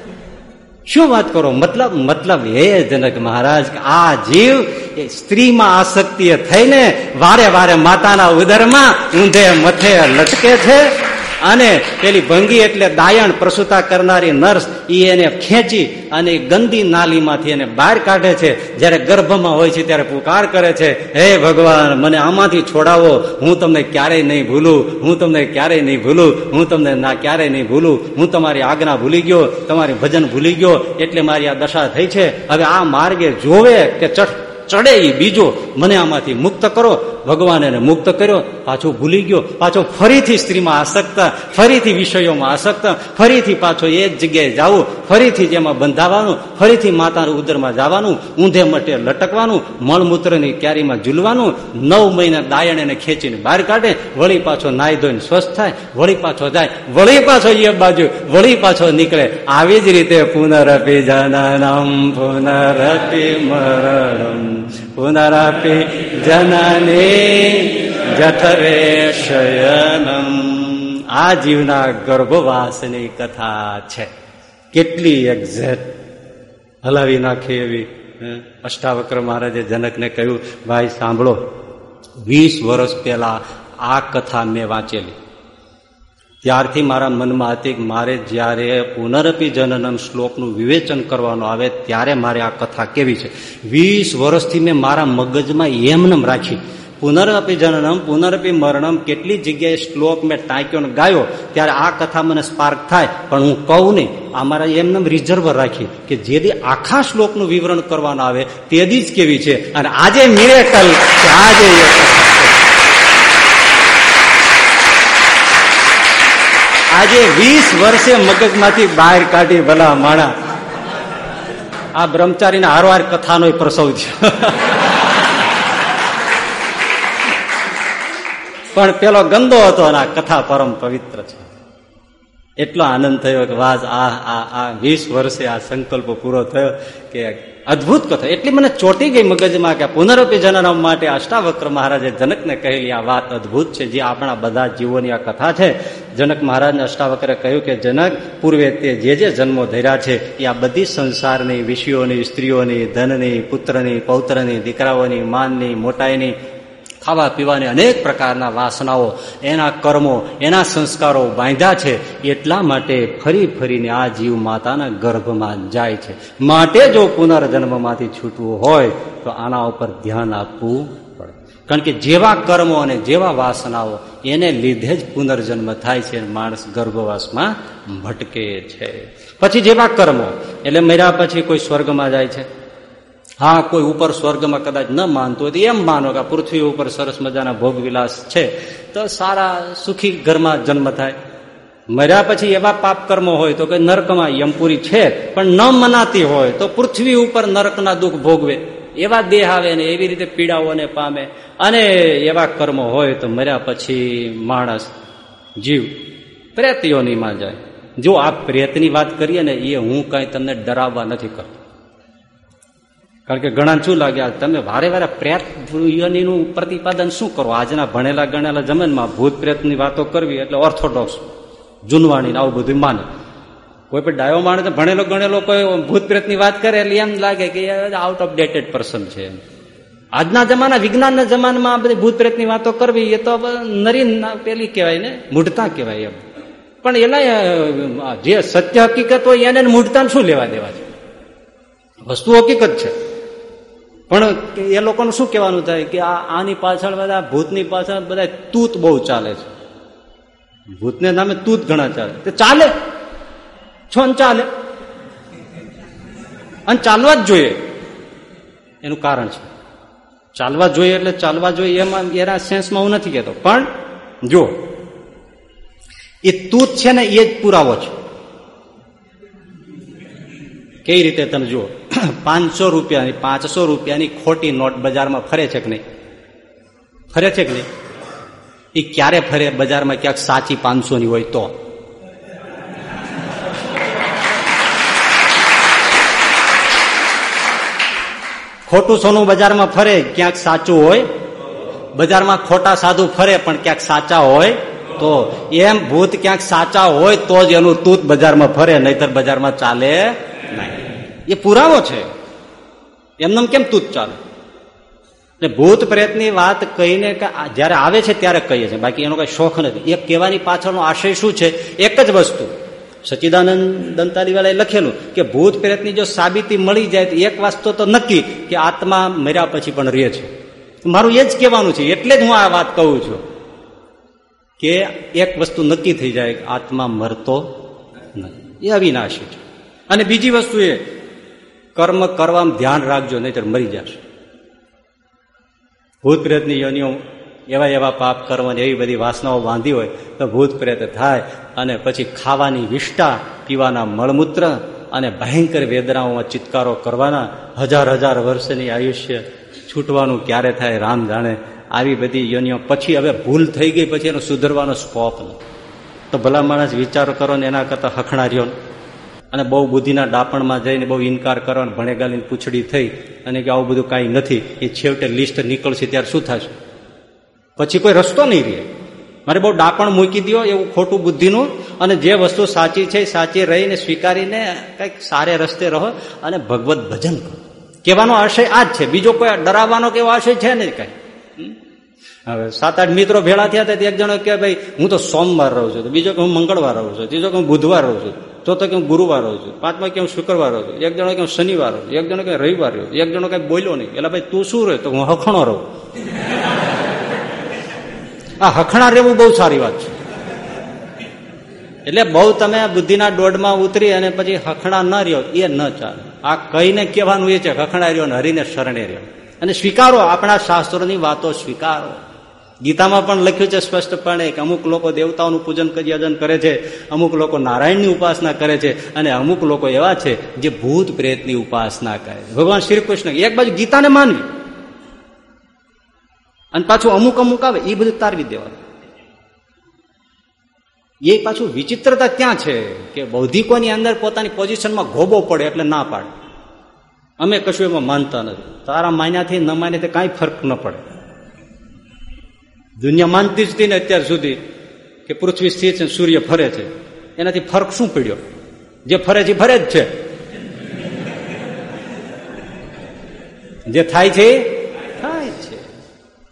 શું વાત કરો? મતલબ મતલબ હે જનક મહારાજ આ જીવ એ સ્ત્રીમાં આસક્તિ થઈને વારે વારે માતાના ઉદરમાં ઊંધે મથે લટકે છે? અને પેલી ભંગી એટલે દાયણ પ્રસુતા કરનારી નર્સ એ એને ખેંચી અને ગંદી નાલીમાંથી એને બહાર કાઢે છે. જ્યારે ગર્ભમાં હોય છે ત્યારે પુકાર કરે છે. હે ભગવાન, મને આમાંથી છોડાવો. હું તમને ક્યારેય નહીં ભૂલું. હું તમને ક્યારેય નહીં ભૂલું. હું તમને ના ક્યારેય નહીં ભૂલું. હું તમારી આજ્ઞા ભૂલી ગયો. તમારી ભજન ભૂલી ગયો. એટલે મારી આ દશા થઈ છે. હવે આ માર્ગે જોવે કે ચઠ ચડે એ બીજો. મને આમાંથી મુક્ત કરો. ભગવાન એને મુક્ત કર્યો. પાછો ભૂલી ગયો. પાછો ફરીથી સ્ત્રીમાં આસક્ત. ફરીથી વિષયોમાં આસક્ત. ફરીથી પાછો એ જ જગ્યાએ જવું. ફરીથી જેમાં બંધાવાનું. ફરીથી માતાના ઉદરમાં જવાનું. ઊંધે મટે લટકવાનું. મળમૂત્રની ક્યારીમાં ઝૂલવાનું. નવ મહિના દાયણ એને ખેંચીને બહાર કાઢે. વળી પાછો નાઈ ધોઈને સ્વસ્થ થાય. વળી પાછો જાય. વળી પાછો એ બાજુ. વળી પાછો નીકળે. આવી જ રીતે પુનરપી જનનમ પુનરપી મરણમ પુનરપી જનની જઠરે શયનમ આ જીવના ગર્ભવાસની કથા છે કેટલી એક્ઝેક્ટ હલાવી નાખી એવી અષ્ટાવક્ર મહારાજે જનકને કહ્યું, ભાઈ, સાંભળો, વીસ વર્ષ પહેલા આ કથા મેં વાંચેલી. ત્યારથી મારા મનમાં હતી કે મારે જ્યારે પુનરપી જનનમ શ્લોકનું વિવેચન કરવાનું આવે ત્યારે મારે આ કથા કેવી છે. વીસ વર્ષથી મેં મારા મગજમાં એમનેમ રાખી. પુનરપી જનનમ, પુનરપી મરણમ કેટલી જગ્યાએ શ્લોક મેં ટાંક્યો ને ગાયો, ત્યારે આ કથા મને સ્પાર્ક થાય. પણ હું કહું નહીં, આ મારા એમને રિઝર્વ રાખી કે જેથી આખા શ્લોકનું વિવરણ કરવાનું આવે, તેદી જ કેવી છે. અને આજે મિરેકલ આજે એ આજે વીસ વર્ષે મગજમાંથી બહાર કાઢી ભલા માણા. આ બ્રહ્મચારીના હારવાર કથાનો પ્રસવ છે. પણ પેલો ગંદો હતો અને આ કથા પરમ પવિત્ર છે. એટલો આનંદ થયો કે વાસ આ આ આ વીસ વર્ષે આ સંકલ્પ પૂરો થયો કે અદભુત કથા. એટલી મને ચોટી ગઈ મગજમાં કે પુનરપી જનનમ માટે અષ્ટાવક્ર મહારાજે જનકને કહેલી, આ વાત અદભુત છે. જે આપણા બધા જીવોની આ કથા છે જનક મહારાજને અષ્ટાવકરે કહ્યું કે, જનક, પૂર્વે તે જે જે જન્મો ધર્યા છે, એ આ બધી સંસારની વિષયોની, સ્ત્રીઓની, ધનની, પુત્રની, પૌત્રની, દીકરાઓની, માનની, મોટાઈની, ખાવા પીવાની અનેક પ્રકારના વાસનાઓ, એના કર્મો, એના સંસ્કારો બાંધ્યા છે, એટલા માટે ફરી ફરીને આ જીવ માતાના ગર્ભમાં જાય છે. માટે જો પુનર્જન્મમાંથી છૂટવું હોય, તો આના ઉપર ધ્યાન આપવું પડે કારણ કે જેવા કર્મો અને જેવા વાસનાઓ એને લીધે જ પુનર્જન્મ થાય છે. માણસ ગર્ભવાસમાં ભટકે છે. પછી જેવા કર્મો, એટલે મર્યા પછી કોઈ સ્વર્ગમાં જાય છે. હા, કોઈ ઉપર સ્વર્ગમાં કદાચ ન માનતો હોય તો એમ માનો કે પૃથ્વી ઉપર સરસ મજાના ભોગવિલાસ છે. તો સારા સુખી ઘરમાં જન્મ થાય. મર્યા પછી એવા પાપ કર્મો હોય તો કે નર્કમાં યમપુરી છે, પણ ન મનાતી હોય તો પૃથ્વી ઉપર નર્કના દુઃખ ભોગવે. એવા દેહ આવે ને એવી રીતે પીડાઓને પામે. અને એવા કર્મો હોય તો મર્યા પછી માણસ જીવ પ્રેતયોનીમાં જાય. જો આ પ્રેતની વાત કરીએ ને એ હું કઈ તમને ડરાવવા નથી કરતો. કારણ કે ઘણા શું લાગે તમે વારે વારે પ્રેત યોનીનું પ્રતિપાદન શું કરો? આજના ભણેલા ગણેલા જમીનમાં ભૂત પ્રેતની વાતો કરવી એટલે ઓર્થોડોક્સ જૂનવાણીને આવું બધું માને. કોઈ પણ ડાયો માણસ ભણેલો ગણેલો કોઈ ભૂત પ્રેતની વાત કરે એટલે એમ લાગે કે આઉટ ઓફ ડેટેડ પર્સન છે આજના જમાના વિજ્ઞાનના જમાનામાં બધી ભૂત પ્રેતની વાતો કરવી એ તો નરી પેલી કહેવાય ને, મૂઢતા કહેવાય એમ. પણ એના જે સત્ય હકીકત હોય એને મૂઢતા શું લેવા દેવા છે? વસ્તુ હકીકત છે. પણ એ લોકોનું શું કહેવાનું થાય કે આ, આની પાછળ બધા ભૂતની પાછળ બધા તૂત બહુ ચાલે છે. ભૂતને નામે તૂત ઘણા ચાલે. તે ચાલે. છો ને ચાલે? અને ચાલવા જ જોઈએ. એનું કારણ છે. ચાલવા જોઈએ એટલે ચાલવા જોઈએ એમાં એના સેન્સમાં હું નથી કહેતો. પણ જો, એ તૂત છે ને એ જ પુરાવો છે. કઈ રીતે તમે જુઓ? પાંચસો રૂપિયાની પાંચસો રૂપિયાની ખોટી નોટ બજારમાં ફરે છે કે નહીં? ફરે છે કે નહીં? એ ક્યારે ફરે? બજારમાં ક્યાંક સાચી પાંચસો ની હોય તો. ખોટું સોનું બજારમાં ફરે, ક્યાંક સાચું હોય. બજારમાં ખોટા સાધુ ફરે, પણ ક્યાંક સાચા હોય, તો એમ ભૂત ક્યાંક સાચા હોય, તો જ એનું તૂત બજારમાં ફરે, નહીતર બજારમાં ચાલે નહીં. એ પુરાવો છે. એમનેમ કેમ તૂત ચાલે? એટલે ભૂત પ્રેતની વાત કહીને જયારે આવે છે, ત્યારે કહીએ છીએ. બાકી એનો કઈ શોખ નથી. એ કહેવાની પાછળનો આશય શું છે? એક જ વસ્તુ. સચિદાનંદ દંતાલીવાલાએ લખેલું કે ભૂત પ્રેતની જો સાબિતી મળી જાય તો એક વાસ્તુ તો નક્કી કે આત્મા મર્યા પછી પણ રહે છે. મારું એ જ કહેવાનું છે, એટલે જ હું આ વાત કહું છું. કે એક વસ્તુ નક્કી થઈ જાય આત્મા મરતો નથી. એ અવિનાશી છે. અને બીજી વસ્તુ એ, કર્મ કરવામાં ધ્યાન રાખજો, નહીતર મરી જશે. ભૂત પ્રેતની યોનિઓ એવા એવા પાપ કરવાની એવી બધી વાસનાઓ બાંધી હોય તો ભૂત પ્રેત થાય અને પછી ખાવાની વિષ્ટા પીવાના મળમૂત્ર અને ભયંકર વેદનાઓમાં ચિત્કારો કરવાના હજાર હજાર વર્ષની આયુષ્ય છૂટવાનું ક્યારે થાય રામ જાણે. આવી બધી યોનિઓ પછી હવે ભૂલ થઈ ગઈ, પછી એનો સુધરવાનો સ્કોપ તો ભલા માણસ વિચારો કરો ને એના કરતા હખણાર્યો અને બહુ બુદ્ધિના ડાપણમાં જઈને બહુ ઇનકાર કરવાનો ભણેગાલીની પૂછડી થઈ અને કે આવું બધું કાંઈ નથી. એ છેવટે લિસ્ટ નીકળશે ત્યારે શું થશે? પછી કોઈ રસ્તો નહીં રહે. મારે બહુ ડાપણ મૂકી દો એવું ખોટું બુદ્ધિનું અને જે વસ્તુ સાચી છે સાચી રહીને સ્વીકારીને કંઈક સારે રસ્તે રહો અને ભગવત ભજન કરો. કહેવાનો આશય આ જ છે. બીજો કોઈ ડરાવવાનો કેવો આશય છે નહીં કઈ? હવે સાત આઠ મિત્રો ભેળા થયા હતા એક જણો કે ભાઈ, હું તો સોમવાર રહું છું. બીજો કે હું મંગળવાર રહું છું. ત્રીજો કે હું બુધવાર રહું છું. ચોથો કે હું ગુરુવાર રહું છું. પાંચમા કે હું શુક્રવાર રહું છું. એક જણો કે શનિવાર રહું એક જણો કે રવિવાર રહ્યો એક જણો કઈ બોલ્યો નહીં. એટલે, ભાઈ, તું શું રહ્યો તો હું હખણો રહું. આ હખણા રહેવું બહુ સારી વાત છે. એટલે બહુ તમે બુદ્ધિના દોડમાં ઉતરી અને પછી હખણા ન રહ્યો, એ ન ચાલે. આ કહીને કહેવાનું એ છે, હખણા રહ્યો ને હરીને શરણે રહ્યો. અને સ્વીકારો, આપણા શાસ્ત્રોની વાતો સ્વીકારો. ગીતામાં પણ લખ્યું છે સ્પષ્ટપણે કે અમુક લોકો દેવતાઓનું પૂજન યજન કરે છે, અમુક લોકો નારાયણની ઉપાસના કરે છે, અને અમુક લોકો એવા છે જે ભૂત પ્રેતની ઉપાસના કરે છે. ભગવાન શ્રી કૃષ્ણ એક બાજુ ગીતાને માનવી. અને પાછું અમુક અમુક આવે, એ બધું તારવી દેવાનું. એ પાછું વિચિત્રતા ક્યાં છે કે બૌદ્ધિકોની અંદર પોતાની પોઝિશનમાં ગોબો પડે એટલે ના પાડે. અમે કશું એમાં માનતા નથી. તારા માન્યાથી ન માન્યાથી કાંઈ ફરક ન પડે. દુનિયા માનતી જ હતી ને અત્યાર સુધી કે પૃથ્વી સ્થિર છે સૂર્ય ફરે છે. એનાથી ફરક શું પડ્યો? જે ફરે છે ફરે જ છે. જે થાય છે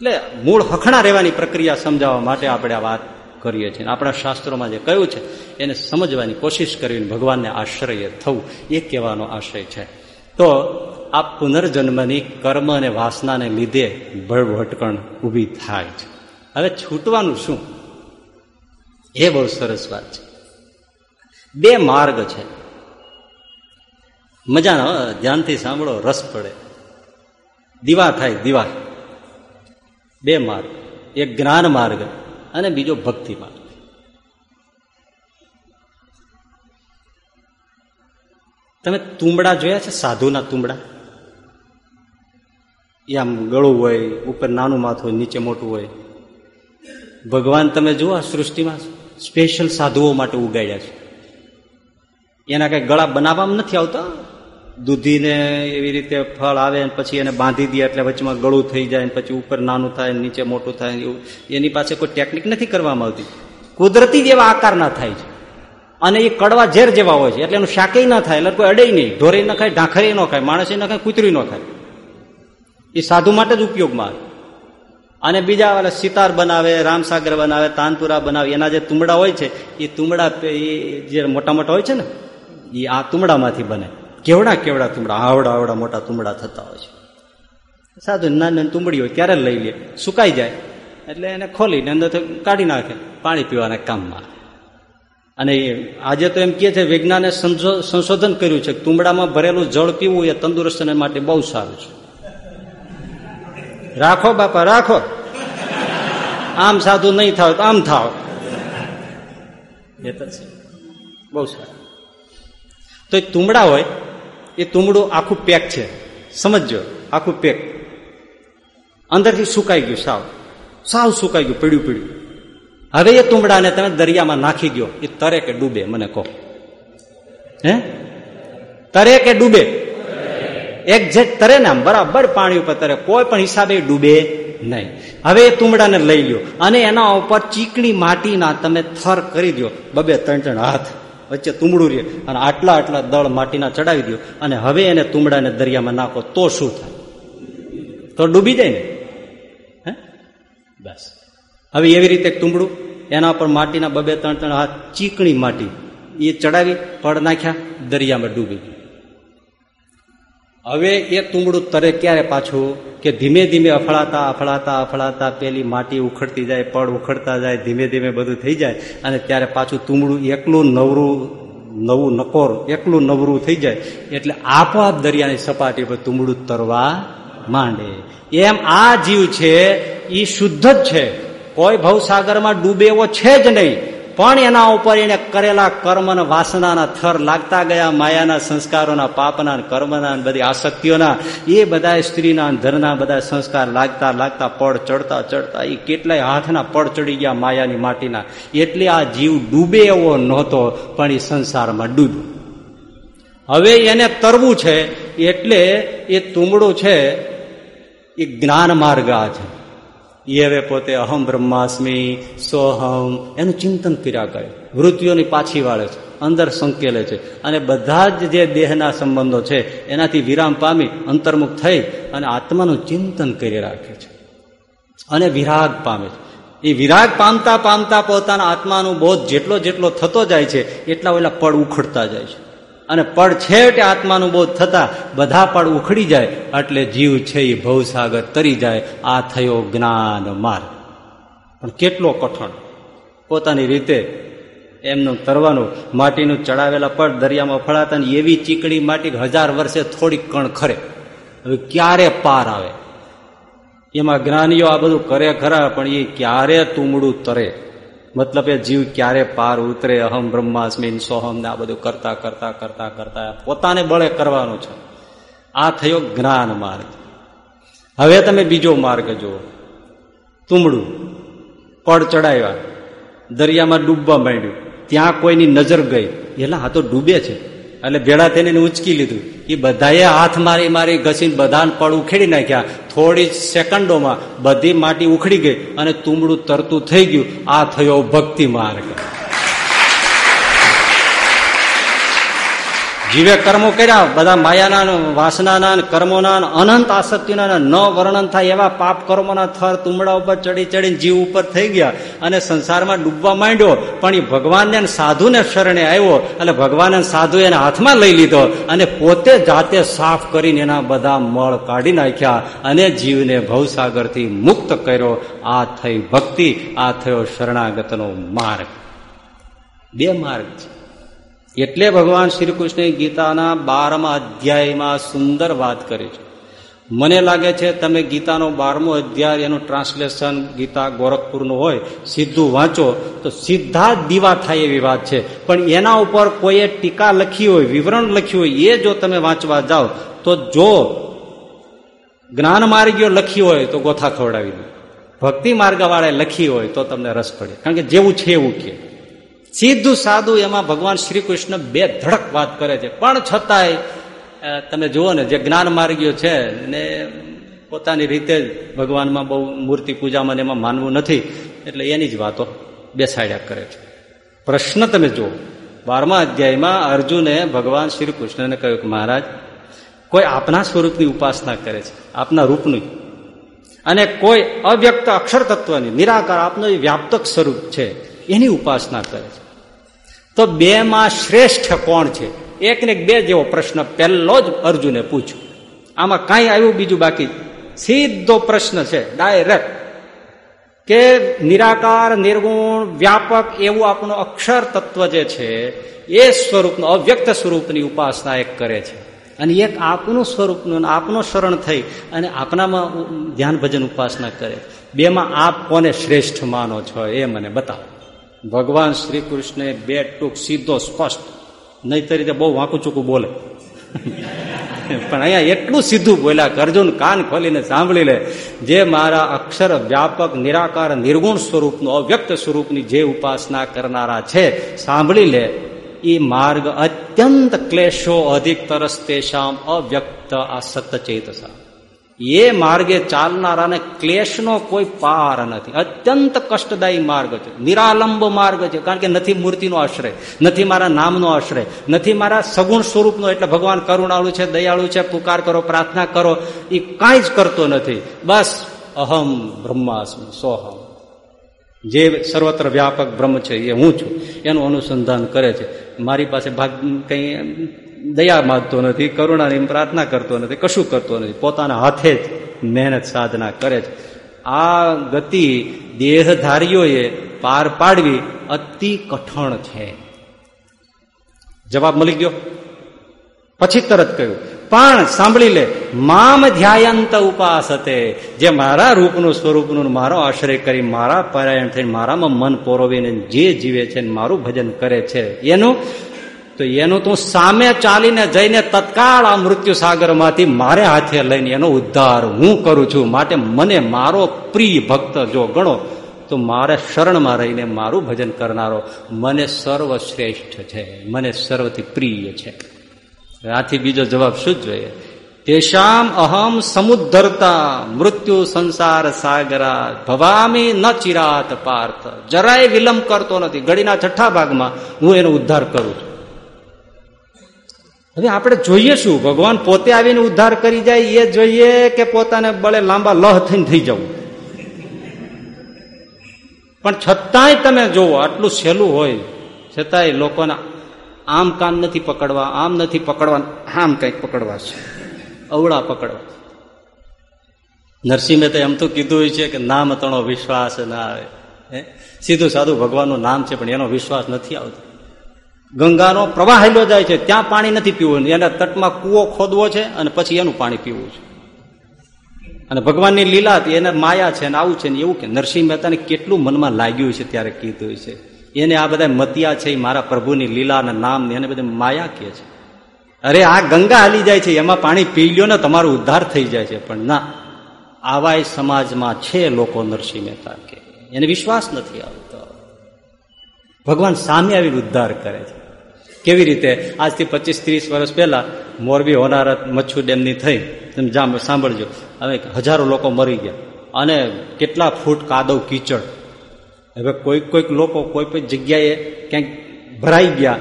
એટલે મૂળ હખણા રહેવાની પ્રક્રિયા સમજાવવા માટે આપણે આ વાત કરીએ છીએ. આપણા શાસ્ત્રોમાં જે કહ્યું છે, એને સમજવાની કોશિશ કરીને ભગવાનને આશ્રય થવું એ કહેવાનો આશય છે. તો આ પુનર્જન્મની કર્મ અને વાસનાને લીધે ભળભટકણ ઊભી થાય છે. હવે છૂટવાનું શું? એ બહુ સરસ વાત છે. બે માર્ગ છે. મજાનો ધ્યાનથી સાંભળો, રસ પડે. દીવા થાય, દીવા. બે માર્ગ. એક જ્ઞાન માર્ગ અને બીજો ભક્તિ માર્ગ. તમે તુંબડા જોયા છે? સાધુના તુંબડા? એ આમ ગળું હોય, ઉપર નાનું માથું હોય, નીચે મોટું હોય. ભગવાન તમે જુઓ સૃષ્ટિમાં સ્પેશિયલ સાધુઓ માટે ઉગાડ્યા છે. એના કઈ ગળા બનાવવામાં નથી આવતા? દૂધીને એવી રીતે ફળ આવે અને પછી એને બાંધી દે એટલે વચમાં ગળું થઈ જાય ને પછી ઉપર નાનું થાય નીચે મોટું થાય એવું. એની પાસે કોઈ ટેકનિક નથી કરવામાં આવતી. કુદરતી જેવા આકારના થાય છે. અને એ કડવા ઝેર જેવા હોય છે. એટલે એનું શાકે ન થાય, એટલે કોઈ અડે નહીં. ઢોરે ન ખાય ઢાંખરી ન ખાય, માણસે ન ખાય કૂતરી ન ખાય. એ સાધુ માટે જ ઉપયોગમાં આવે. અને બીજા વાળા સિતાર બનાવે, રામસાગર બનાવે, તાનપુરા બનાવે, એના જે તુમડા હોય છે, એ તુમડા એ જે મોટા મોટા હોય છે ને, એ આ તુમડામાંથી બને. કેવડા કેવડા તુમડા આવડા આવડા મોટા તુમડા થતા હોય છે. સાધુ નાની તુંબડી હોય ત્યારે લઈ લે? સુકાઈ જાય. એટલે એને ખોલીને અંદરથી કાઢી નાખે, પાણી પીવાના કામમાં. અને આજે તો એમ કહે છે, વિજ્ઞાને સંશોધન કર્યું છે તુંબડામાં ભરેલું જળ પીવું એ તંદુરસ્ત માટે બહુ સારું છે. રાખો બાપા, રાખો. આમ સાધુ નહીં થાવ તો આમ થાવ. એ તો છે. બહુ સારું. તો એ તુમડા હોય એ તુમડું આખું પેક છે. સમજજો, આખું પેક. અંદરથી સુકાઈ ગયું સાવ. સાવ સુકાઈ ગયું પીડ્યું પીડ્યું હવે એ તુમડાને તમે દરિયામાં નાખી ગયો એ તરે કે ડૂબે, મને કહો. હે? તરે કે ડૂબે? એક્ઝેક્ટ તરે ને આમ બરાબર પાણી ઉપર તરે. કોઈ પણ હિસાબે ડૂબે નહીં. હવે એ તુમડાને લઈ લ્યો. અને એના ઉપર ચીકણી માટીના તમે થર કરી દો બબે ત્રણ ત્રણ હાથ. વચ્ચે તુમડું રે અને આટલા આટલા દળ માટીના ચડાવી દો. અને હવે એને તુમડાને દરિયામાં નાખો, તો શું થાય? તો ડૂબી જાય ને? હે? બસ. હવે એવી રીતે તુમડું એના પર માટીના બબે ત્રણ ત્રણ હાથ ચીકણી માટી, એ ચડાવી, પડ નાખ્યા, દરિયામાં ડૂબી હવે એ તુંબડું તરે ક્યારે પાછું? કે ધીમે ધીમે અફળાતા અફળાતા અફળાતા, પેલી માટી ઉખડતી જાય, પડ ઉખડતા જાય, ધીમે ધીમે બધું થઈ જાય અને ત્યારે પાછું તુંબડું એકલું નવરું, નવું નકોર, એકલું નવરું થઈ જાય. એટલે આપોઆપ દરિયાની સપાટી પર તુંબડું તરવા માંડે. એમ આ જીવ છે એ શુદ્ધ જ છે. કોઈ ભવસાગરમાં ડૂબે એવો છે જ નહીં. પણ એના ઉપર એને કરેલા કર્મ અને વાસનાના થર લાગતા ગયા, માયાના સંસ્કારોના, પાપના કર્મના બધી આસક્તિઓના, એ બધા સ્ત્રીના ધરના બધા સંસ્કાર લાગતા લાગતા પડ ચડતા ચડતા એ કેટલાય હાથના પડ ચડી ગયા માયાની માટીના. એટલે આ જીવ ડૂબે એવો નહોતો, પણ એ સંસારમાં ડૂબ્યો. હવે એને તરવું છે, એટલે એ તુમડું છે, એ જ્ઞાન માર્ગ આ છે. એ હવે પોતે અહમ બ્રહ્માસ્મી, સોહમ, એનું ચિંતન કર્યા કરે. વૃત્તિઓની પાછી વાળે છે, અંદર સંકેલે છે. અને બધા જ જે દેહના સંબંધો છે, એનાથી વિરામ પામી અંતર્મુખ થઈ અને આત્માનું ચિંતન કરી રાખે છે. અને વિરાગ પામે છે. એ વિરાગ પામતા પામતા પોતાના આત્માનું બોધ જેટલો જેટલો થતો જાય છે, એટલા ઓલા પડ ઉખડતા જાય છે. અને પડ છેવટે આત્માનું બોધ થતા બધા પડ ઉખડી જાય, એટલે જીવ છે એ ભવસાગર તરી જાય. આ થયો જ્ઞાન માર્ગ. પણ કેટલો કઠણ. પોતાની રીતે એમનું તરવાનું, માટીનું ચડાવેલા પડ દરિયામાં ફળાતા એવી ચીકણી માટી હજાર વર્ષે થોડીક કણ ખરે. હવે ક્યારે પાર આવે? એમાં જ્ઞાનીઓ આ બધું કરે ખરા, પણ એ ક્યારે તુમડું તરે? મતલબ એ જીવ ક્યારે પાર ઉતરે, અહમ બ્રહ્માસ્મિન, સોહમ ને આ બધું કરતા કરતા કરતા કરતા પોતાને બળે કરવાનું છે. આ થયો જ્ઞાન માર્ગ. હવે તમે બીજો માર્ગ જુઓ. તુમડું પડ ચડાવ્યા, દરિયામાં ડૂબવા માંડ્યું. ત્યાં કોઈની નજર ગઈ. એલા, આ તો ડૂબે છે. એટલે ભેળા થઈને ઉચકી લીધું. એ બધાએ હાથ મારી મારી ઘસીને બધાને પડ ઉખેડી નાખ્યા. થોડી સેકન્ડોમાં બધી માટી ઉખડી ગઈ અને તુમડું તરતું થઈ ગયું. આ થયો ભક્તિ માર્ગ. જીવે કર્મો કર્યા, બધા માયાના, વાસનાના, કર્મોના, અનંત આસક્તિના ન વર્ણન થાય એવા પાપ કર્મોના થર તુમડા ઉપર ચડી ચડીને જીવ ઉપર થઈ ગયા અને સંસારમાં ડૂબવા માંડ્યો. પણ એ ભગવાનને સાધુને શરણે આવ્યો એટલે ભગવાને સાધુ એને હાથમાં લઈ લીધો અને પોતે જાતે સાફ કરીને એના બધા મળ કાઢી નાખ્યા અને જીવને ભવસાગરથી મુક્ત કર્યો. આ થઈ ભક્તિ, આ થયો શરણાગતનો માર્ગ. બે માર્ગ છે. એટલે ભગવાન શ્રી કૃષ્ણ ગીતાના બારમા અધ્યાયમાં સુંદર વાત કરી છે. મને લાગે છે તમે ગીતાનો બારમો અધ્યાય એનું ટ્રાન્સલેશન ગીતા ગોરખપુરનું હોય, સીધું વાંચો, તો સીધા દીવા થાય એવી વાત છે. પણ એના ઉપર કોઈએ ટીકા લખી હોય, વિવરણ લખ્યું હોય, એ જો તમે વાંચવા જાઓ, તો જો જ્ઞાન માર્ગીઓ લખી હોય, તો ગોથા ખવડાવી દો. ભક્તિ માર્ગવાળાએ લખી હોય, તો તમને રસ પડે. કારણ કે જેવું છે એવું કે. સીધું સાદું એમાં ભગવાન શ્રી કૃષ્ણ બે ધડક વાત કરે છે. પણ છતાંય તમે જુઓ ને, જે જ્ઞાન માર્ગીઓ છે ને પોતાની રીતે જ ભગવાનમાં બહુ મૂર્તિ પૂજામાં એમાં માનવું નથી, એટલે એની જ વાતો બેસાડ્યા કરે છે. પ્રશ્ન તમે જુઓ. બારમા અધ્યાયમાં અર્જુને ભગવાન શ્રી કૃષ્ણને કહ્યું કે મહારાજ, કોઈ આપના સ્વરૂપની ઉપાસના કરે છે, આપના રૂપનું. અને કોઈ અવ્યક્ત અક્ષર તત્વની નિરાકાર, આપનું વ્યાપ્તક સ્વરૂપ છે. એની ઉપાસના કરે છે. તો બે માં શ્રેષ્ઠ કોણ છે? એક બે જેવો પ્રશ્ન પહેલો જ અર્જુને પૂછ્યો. આમાં કાંઈ આવ્યું બીજું બાકી? સીધો પ્રશ્ન છે ડાયરેક્ટ કે નિરાકાર, નિર્ગુણ, વ્યાપક એવું આપણું અક્ષર તત્વ જે છે, એ સ્વરૂપનું, અવ્યક્ત સ્વરૂપની ઉપાસના એક કરે છે. અને એક આપનું સ્વરૂપનું આપનો શરણ થઈ અને આપનામાં ધ્યાન ભજન ઉપાસના કરે. બેમાં આપ કોને શ્રેષ્ઠ માનો છો એ મને બતાવો. ભગવાન શ્રી કૃષ્ણે બે ટૂંક સીધો સ્પષ્ટ, નહીતર રીતે બહુ વાંકું ચૂકું બોલે. પણ અહીંયા એટલું સીધું બોલ્યા અર્જુન કાન ખોલીને સાંભળી લે, જે મારા અક્ષર વ્યાપક, નિરાકાર, નિર્ગુણ સ્વરૂપનું, અવ્યક્ત સ્વરૂપની જે ઉપાસના કરનારા છે, સાંભળી લે. એ માર્ગ અત્યંત ક્લેશો અધિક તરસ તેશામ અવ્યક્ત આ સતચેતસા એ માર્ગે ચાલનારાને ક્લેશનો કોઈ પાર નથી. અત્યંત કષ્ટદાયી માર્ગ છે. નિરાલંબ માર્ગ છે. કારણ કે નથી મૂર્તિનો આશ્રય, નથી મારા નામનો આશ્રય, નથી મારા સગુણ સ્વરૂપનો, એટલે ભગવાન કરુણાળુ છે, દયાળુ છે, પુકાર કરો, પ્રાર્થના કરો, એ કાંઈ જ કરતો નથી. બસ અહમ બ્રહ્માસ્મ, સોહમ. જે સર્વત્ર વ્યાપક બ્રહ્મ છે, એ હું છું. એનું અનુસંધાન કરે છે. મારી પાસે ભાગ, કંઈ દયા માગતો નથી, કરુણાની પ્રાર્થના કરતો નથી, કશું કરતો નથી. પોતાના હાથે જ મહેનત સાધના કરે છે. આ ગતિ દેહધારીઓએ પાર પાડવી અતિ કઠણ છે. જવાબ મળી ગયો? પછી તરત કહ્યું, પણ સાંભળી લે, મામ ધ્યાયંત ઉપાસ હતે જે મારા રૂપનું સ્વરૂપનું મારો આશ્રય કરી મારા પરાયણ થઈને મારામાં મન પોરોવીને જે જીવે છે મારું ભજન કરે છે. એનું તો એનું તું સામે ચાલીને જઈને તત્કાળ આ મૃત્યુ સાગરમાંથી મારે હાથે લઈને એનો ઉદ્ધાર હું કરું છું. માટે મને મારો પ્રિય ભક્ત જો ગણો, તો મારે શરણમાં રહીને મારું ભજન કરનારો મને સર્વશ્રેષ્ઠ છે. મને સર્વથી પ્રિય છે. આથી બીજો જવાબ શું જોઈએ? તેશામ અહમ સમુદ્ધરતા મૃત્યુ સંસાર સાગરા ભવામી ન ચિરાત પાર્થ. જરાય વિલંબ કરતો નથી. ઘડીના છઠ્ઠા ભાગમાં હું એનો ઉદ્ધાર કરું છું. હવે આપણે જોઈએ શું? ભગવાન પોતે આવીને ઉદ્ધાર કરી જાય, એ જોઈએ કે પોતાને બળે લાંબા લહ થઈને થઈ જવું. પણ છતાંય તમે જોવો, આટલું સહેલું હોય, છતાંય લોકોને આમ કાન નથી પકડવા, આમ નથી પકડવા, આમ કંઈક પકડવા છે. અવળા પકડવા. નરસિંહ મહેતા એમ તો કીધું હોય છે કે નામ તણો વિશ્વાસ ના આવે. હે? સીધું સાધું ભગવાનનું નામ છે, પણ એનો વિશ્વાસ નથી આવતો. ગંગાનો પ્રવાહ હેલો જાય છે, ત્યાં પાણી નથી પીવું. એના તટમાં કૂવો ખોદવો છે અને પછી એનું પાણી પીવું છે. અને ભગવાનની લીલા એને માયા છે ને આવું છે ને એવું કે નરસિંહ મહેતાને કેટલું મનમાં લાગ્યું છે ત્યારે કીધું છે. એને આ બધા મતિયા છે મારા પ્રભુની લીલા અને નામ એને બધા માયા કે છે. અરે આ ગંગા હાલી જાય છે, એમાં પાણી પી લ્યો ને તમારો ઉદ્ધાર થઈ જાય છે. પણ ના, આવાય સમાજમાં છે લોકો નરસિંહ મહેતા કે. એને વિશ્વાસ નથી આવતો. ભગવાન સામે આવી ઉદ્ધાર કરે છે. કેવી રીતે? આજથી પચીસ, ત્રીસ વર્ષ પહેલા મોરબી, હોનારત, મચ્છુ ડેમની થઈ. તમે જામ, સાંભળજો. હવે હજારો લોકો મરી ગયા. અને કેટલા ફૂટ કાદવ કીચડ. હવે કોઈક કોઈક લોકો કોઈ કોઈ જગ્યાએ ક્યાંક ભરાઈ ગયા.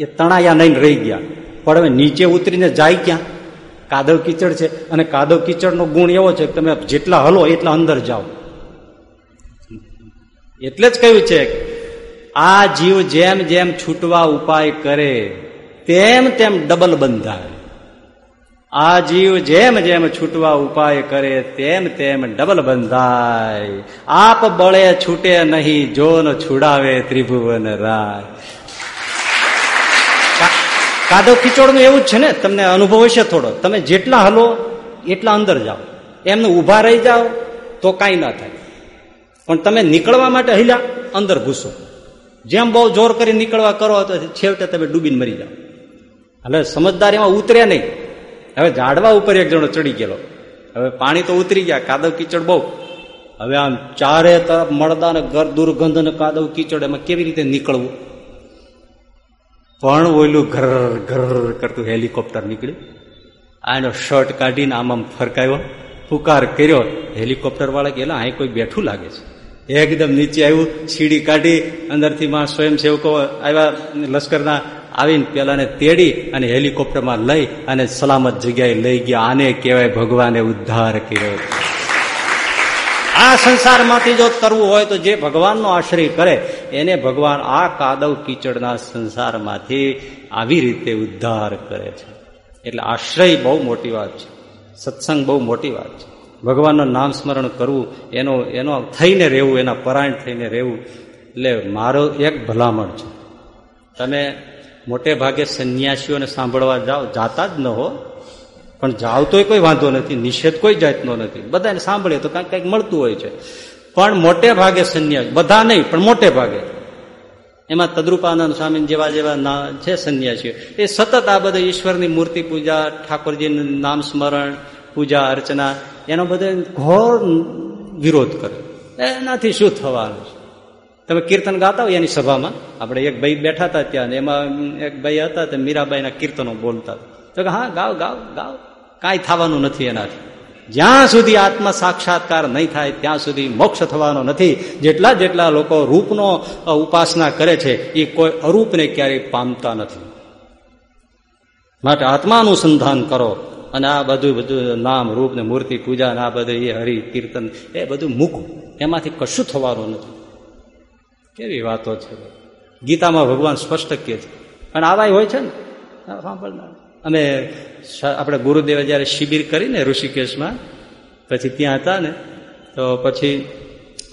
એ તણાયા નહીં રહી ગયા. પણ હવે નીચે ઉતરીને જાય ક્યાં? કાદવ કીચડ છે. અને કાદવ કીચડનો ગુણ એવો છે કે તમે જેટલા હલો એટલા અંદર જાઓ. એટલે જ કહ્યું છે આ જીવ જેમ જેમ છૂટવા ઉપાય કરે, તેમ તેમ ડબલ બંધાય. આ જીવ જેમ જેમ છૂટવા ઉપાય કરે, તેમ તેમ ડબલ બંધાય. આપ બળે છૂટે નહીં, જોન છુડાવે ત્રિભુવન રાય. કાદવ કિચોડનું એવું જ છે ને, તમને અનુભવ હશે થોડો. તમે જેટલા હલો, એટલા અંદર જાઓ. એમને ઊભા રહી જાઓ, તો કાંઈ ના થાય. પણ તમે નીકળવા માટે હલ્યા, અંદર ઘૂસો. જેમ બહુ જોર કરી નીકળવા કરો તો છેવટે તમે ડૂબીને મરી જાઓ. એટલે સમજદાર એમાં ઉતરે નહીં. હવે ઝાડવા ઉપર એક જણો ચડી ગયેલો. હવે પાણી તો ઉતરી ગયા, કાદવ કીચડ બહુ. હવે આમ ચારે તરફ મળદા ને ઘર, દુર્ગંધ ને કાદવ કીચડ, એમાં કેવી રીતે નીકળવું? પણ ઓલું ઘર ઘર કરતું હેલિકોપ્ટર નીકળ્યું. આનો શર્ટ કાઢીને આમ આમ ફરકાયો પુકાર કર્યો. હેલિકોપ્ટર વાળા કે અહીં કોઈ બેઠું લાગે છે? એકદમ નીચે આવ્યું, સીડી કાઢી, અંદરથી માં સ્વયંસેવકો આવ્યા, લશ્કરના આવીને પેલાને તેડી અને હેલિકોપ્ટરમાં લઈ અને સલામત જગ્યાએ લઈ ગયા. આને કહેવાય ભગવાને ઉદ્ધાર કર્યો. આ સંસારમાંથી જો તરવું હોય તો જે ભગવાનનો આશ્રય કરે, એને ભગવાન આ કાદવ કીચડના સંસારમાંથી આવી રીતે ઉદ્ધાર કરે છે. એટલે આશ્રય બહુ મોટી વાત છે. સત્સંગ બહુ મોટી વાત છે. ભગવાનનું નામ સ્મરણ કરવું, એનો એનો થઈને રહેવું, એના પરાયણ થઈને રહેવું, એટલે મારો એક ભલામણ છે. તમે મોટે ભાગે સંન્યાસીઓને સાંભળવા જાઓ, જાતા જ ન હો, પણ જાવ તો કોઈ વાંધો નથી, નિષેધ કોઈ જાતનો નથી. બધાને સાંભળીએ તો કાંઈક કંઈક મળતું હોય છે. પણ મોટે ભાગે સંન્યાસ, બધા નહીં, પણ મોટે ભાગે. એમાં તદ્રુપાનંદ સ્વામી જેવા જેવા છે સંન્યાસીઓ. એ સતત આ બધા ઈશ્વરની મૂર્તિ પૂજા, ઠાકોરજીનું નામ સ્મરણ પૂજા, અર્ચના, એનો બધો ઘોર વિરોધ કરે. એનાથી શું થવાનું છે? તમે કીર્તન ગાતા હોય એની સભામાં? આપણે એક ભાઈ બેઠા હતા ત્યાં એમાં એક ભાઈ હતા, તે મીરાબાઈના કીર્તનો બોલતા તો કે, હા ગાવ ગાવ ગાવ કાંઈ થવાનું નથી એનાથી. જ્યાં સુધી આત્મા સાક્ષાત્કાર નહીં થાય, ત્યાં સુધી મોક્ષ થવાનો નથી. જેટલા જેટલા લોકો રૂપનો ઉપાસના કરે છે, એ કોઈ અરૂપને ક્યારેય પામતા નથી. માટે આત્માનુસંધાન કરો. અને આ બધું બધું નામ, રૂપ ને મૂર્તિ, પૂજા ને આ બધું એ હરિ, કીર્તન, એ બધું મૂકવું એમાંથી કશું થવાનું નથી. કેવી વાતો છે? ગીતામાં ભગવાન સ્પષ્ટ કહે છે. અને આવાય હોય છે ને? સાંભળનાર. અમે આપણે ગુરુદેવે જયારે શિબિર કરીને ઋષિકેશમાં, પછી ત્યાં હતા ને, તો પછી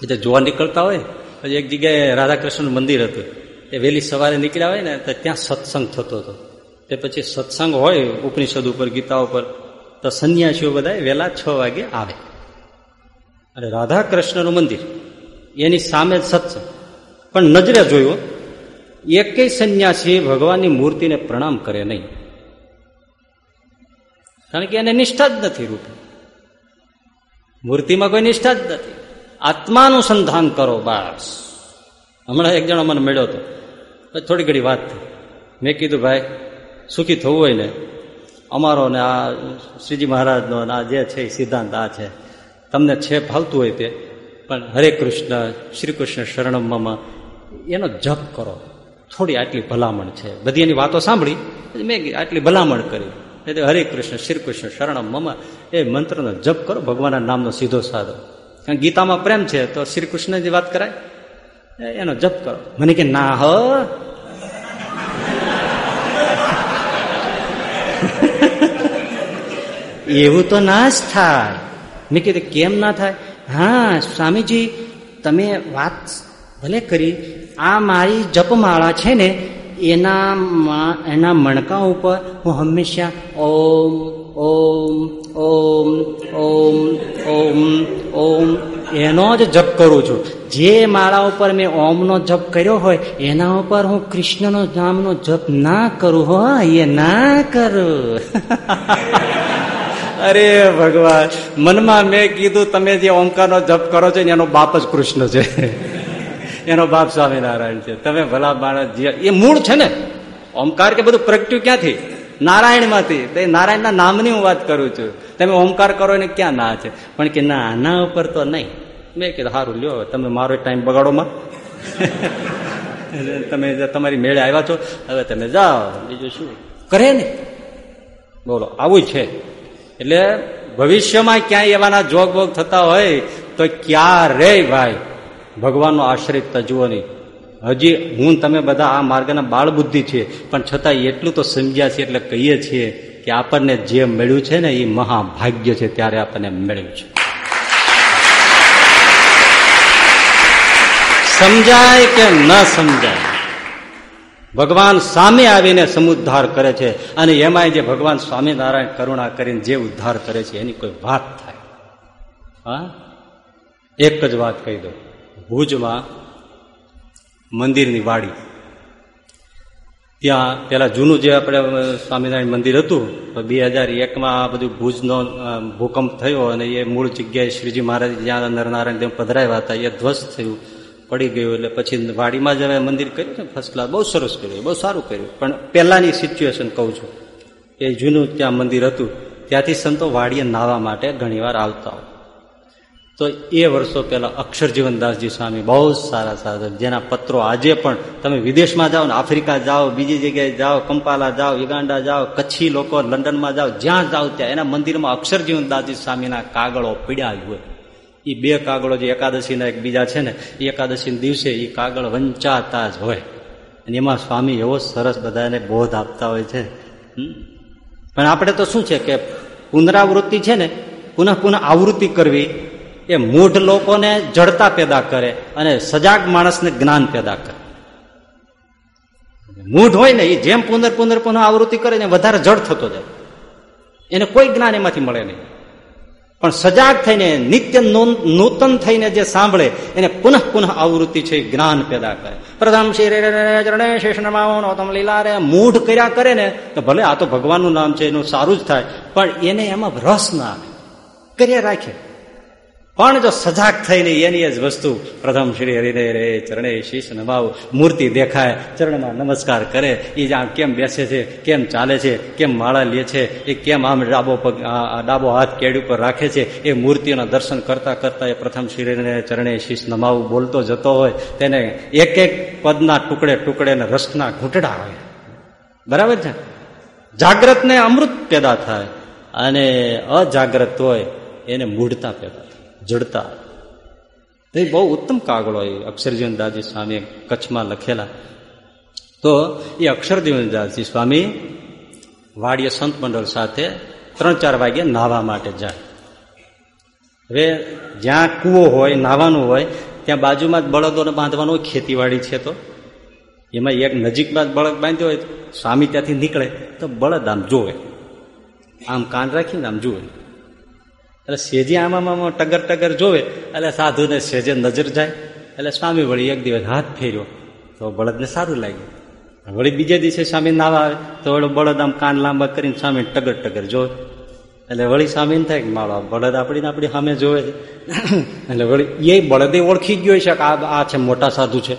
બધા જોવા નીકળતા હોય, પછી એક જગ્યાએ રાધાકૃષ્ણનું મંદિર હતું. એ વહેલી સવારે નીકળ્યા હોય ને, તો ત્યાં સત્સંગ થતો હતો. તે પછી સત્સંગ હોય, ઉપનિષદ ઉપર, ગીતા ઉપર, તો સંન્યાસીઓ બધા વહેલા છ વાગે આવે. અને રાધા કૃષ્ણનું મંદિર, એની સામે સત્સંગ. પણ નજરે જોયું, એકેય સંન્યાસી ભગવાનની મૂર્તિને પ્રણામ કરે નહીં. કારણ કે એને નિષ્ઠા જ નથી રૂપે. મૂર્તિમાં કોઈ નિષ્ઠા જ નથી. આત્માનું સંધાન કરો બસ. હમણાં એક જણો મને મળ્યો હતો. થોડી ઘડી વાત થઈ. મેં કીધું, ભાઈ સુખી થવું હોય ને, અમારો ને આ શ્રીજી મહારાજનો આ જે છે સિદ્ધાંત આ છે. તમને છે ફાલતું હોય તે, પણ હરે કૃષ્ણ, શ્રી કૃષ્ણ શરણમમાં એનો જપ કરો. થોડી આટલી ભલામણ છે. બધી એની વાતો સાંભળી મેં આટલી ભલામણ કરી. એટલે હરે કૃષ્ણ, શ્રી કૃષ્ણ શરણમ મમ. એ મંત્રનો જપ કરો, ભગવાનના નામનો સીધો સાધો. કારણ ગીતામાં પ્રેમ છે, તો શ્રી કૃષ્ણની વાત કરાય. એનો જપ કરો. મને કે, ના હ એવું તો ના જ થાય. મેં કીધું, કેમ ના થાય? હા, સ્વામીજી, તમે વાત ભલે કરી, આ મારી જપમાળા છે ને, એના એના મણકા ઉપર હું હંમેશા ઓમ ઓમ ઓમ ઓમ ઓમ ઓમ એનો જ જપ કરું છું. જે માળા ઉપર મેં ઓમનો જપ કર્યો હોય, એના ઉપર હું કૃષ્ણનો નામનો જપ ના કરું હો એ ના કરું. અરે ભગવાન, મનમાં મેં કીધું, તમે જે ઓમકારનો જપ કરો છો એનો બાપ જ કૃષ્ણ છે. એનો બાપ સ્વામિનારાયણ છે. તમે ભલા માણસ એ મૂળ છે ને. ઓમકાર કે બધું પ્રગટ્યું ક્યાંથી? નારાયણમાંથી. તે નારાયણના નામની હું વાત કરું છું. તમે ઓમકાર કરો ને ક્યાં ના છે? પણ કે ના આના ઉપર તો નહીં. મેં કીધું સારું લ્યો, તમે મારો ટાઈમ બગાડોમાં તમે તમારી મેળે આવ્યા છો, હવે તમે જાઓ. બીજું શું? કરે ને. બોલો, આવું છે. એટલે ભવિષ્યમાં ક્યાંય એવાના જોગ ભોગ થતા હોય તો ક્યારે ભાઈ? ભગવાનનો આશ્રિત તજવો નહીં. હજી હું તમે બધા આ માર્ગના બાળ બુદ્ધિ છે પણ છતાં એટલું તો સમજ્યા છીએ એટલે કહીએ છીએ કે આપણને જે મળ્યું છે ને એ મહાભાગ્ય છે, ત્યારે આપણને મળ્યું છે. સમજાય કે ન સમજાય? ભગવાન સામે આવીને સમુદ્ધાર કરે છે અને એમાંય જે ભગવાન સ્વામિનારાયણ કરુણા કરીને જે ઉદ્ધાર કરે છે, એની કોઈ વાત થાય. હા? એક જ વાત કહી દઉં. ભુજમાં મંદિરની વાડી. ત્યાં પેલા જૂનું જે આપણે સ્વામિનારાયણ મંદિર હતું, તો બે હજાર એકમાં આ બધું ભુજનો ભૂકંપ થયો અને એ મૂળ જગ્યાએ શ્રીજી મહારાજ જ્યાં નરનારાયણ દેવ પધરાવ્યા હતા, એ ધ્વસ્ત થયું. પડી ગયું એટલે પછી વાડીમાં જ હવે મંદિર કર્યું ને ફર્સ્ટ ક્લાસ બહુ સરસ કર્યું, બહુ સારું કર્યું. પણ પહેલાંની સિચ્યુએશન કહું છું. એ જૂનું ત્યાં મંદિર હતું. ત્યાંથી સંતો વાડીએ નાવા માટે ઘણીવાર આવતા હોય. તો એ વર્ષો પહેલા અક્ષરજીવનદાસજી સ્વામી બહુ સારા સાધક. જેના પત્રો આજે પણ તમે વિદેશમાં જાઓ ને, આફ્રિકા જાઓ, બીજી જગ્યાએ જાઓ, કંપાલા જાઓ યુગાંડા જાઓ, કચ્છી લોકો, લંડનમાં જાઓ, જ્યાં જાઓ ત્યાં એના મંદિરમાં અક્ષરજીવનદાસજી સ્વામીના કાગળો પીડ્યા જ હોય. એ બે કાગળો જે એકાદશીના એક બીજા છે ને એ એકાદશીના દિવસે એ કાગળ વંચાતા જ હોય. અને એમાં સ્વામી એવો સરસ બધાને બોધ આપતા હોય છે. પણ આપણે તો શું છે કે પુનરાવૃત્તિ છે ને, પુનઃ પુનઃ આવૃત્તિ કરવી, એ મૂઢ લોકોને જડતા પેદા કરે અને સજાગ માણસને જ્ઞાન પેદા કરે. મૂઢ હોય ને એ જેમ પુનર પુનર પુનઃ આવૃત્તિ કરે ને, વધારે જડ થતો જાય. એને કોઈ જ્ઞાન એમાંથી મળે નહીં. પણ સજાગ થઈને, નિત્ય નૂતન થઈને જે સાંભળે, એને પુનઃ પુનઃ આવૃત્તિ છે, જ્ઞાન પેદા કરે. પ્રથમ ચરણે શેષનમાવતમ લીલા રે, મૂઢ કર્યા કરે ને, તો ભલે આ તો ભગવાનનું નામ છે, એનું સારું જ થાય, પણ એને એમાં રસ ના આવે. કર્યા રાખે પણ જો સજાગ થઈને એની જ વસ્તુ પ્રથમ શ્રી હરિદય રે ચરણે શીશ નમાવું, મૂર્તિ દેખાય, ચરણમાં નમસ્કાર કરે એ આમ કેમ બેસે છે, કેમ ચાલે છે, કેમ માળા લે છે, એ કેમ આમ ડાબો પગ ડાબો હાથ કેડ ઉપર રાખે છે, એ મૂર્તિઓના દર્શન કરતા કરતા એ પ્રથમ શ્રીને ચરણે શીશ નમાવું બોલતો જતો હોય, તેને એક એક પદના ટુકડે ટુકડે રસના ઘૂંટડા હોય. બરાબર છે? જાગ્રતને અમૃત પેદા થાય અને અજાગ્રત હોય, એને મૂઢતા પેદા જડતા. એ બહુ ઉત્તમ કાગળો એ અક્ષરજીવનદાસજી સ્વામી કચ્છમાં લખેલા. તો એ અક્ષરજીવનદાસજી સ્વામી વાડીય સંત મંડળ સાથે ત્રણ ચાર વાગે નાહવા માટે જાય. હવે જ્યાં કૂવો હોય, નાહવાનું હોય, ત્યાં બાજુમાં જ બળદોને બાંધવાનું હોય, ખેતીવાડી છે તો. એમાં એક નજીકમાં જ બળદ બાંધ્યો હોય સ્વામી ત્યાંથી નીકળે, તો બળદ આમ જોવે આમ કાન રાખીને આમ જુએ. એટલે સેજી આમાં ટગર ટગર જોવે, એટલે સાધુને સેજે નજર જાય, એટલે સ્વામી વળી એક દિવસ હાથ ફેર્યો, તો બળદને સારું લાગ્યું. વળી બીજે દિવસે સ્વામી નાવા આવે, તો વળી બળદ આમ કાન લાંબા કરીને સ્વામી ટગર ટગર જોવે. એટલે વળી સ્વામી થાય કે માળો બળદ આપણી આપણી સામે જોવે છે. એટલે વળી એ બળદે ઓળખી ગયો છે કે આ છે મોટા સાધુ છે.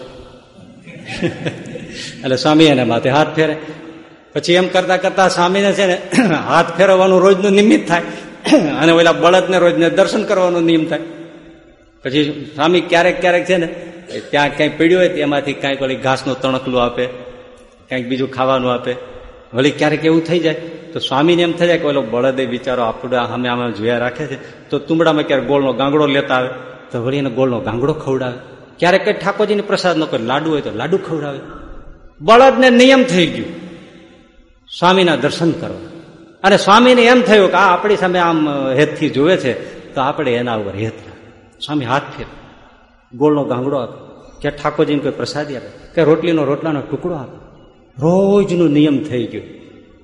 એટલે સ્વામી એને માથે હાથ ફેરે. પછી એમ કરતા કરતા સ્વામીને છે ને, હાથ ફેરવવાનું રોજનું નિમિત્ત થાય. અને ઓલા બળદને રોજને દર્શન કરવાનો નિયમ થાય. પછી સ્વામી ક્યારેક ક્યારેક છે ને ત્યાં ક્યાંય પીડ્યું હોય તેમાંથી કાંઈક ઓલી ઘાસનું તણકલું આપે કાંઈક બીજું ખાવાનું આપે. વળી ક્યારેક એવું થઈ જાય, તો સ્વામીને એમ થઈ જાય કે ઓલો બળદે બિચારો આપડા અમે આમાં જોયા રાખે છે, તો તુંબડામાં ક્યારેક ગોળનો ગાંગડો લેતા આવે, તો વળી એને ગોળનો ગાંગડો ખવડાવે. ક્યારેક કઈ ઠાકોરજીને પ્રસાદ ન કરે, લાડુ હોય તો લાડુ ખવડાવે. બળદને નિયમ થઈ ગયું, સ્વામીના દર્શન કરવા. અને સ્વામીને એમ થયું કે આ આપણી સામે આમ હેતથી જોવે છે, તો આપણે એના ઉપર હેત સ્વામી હાથ ફેર ગોળનો ગાંગડો આપે. કે ઠાકોરજીને કોઈ પ્રસાદી આપે. કે રોટલીનો રોટલાનો ટુકડો આપે. રોજનું નિયમ થઈ ગયું.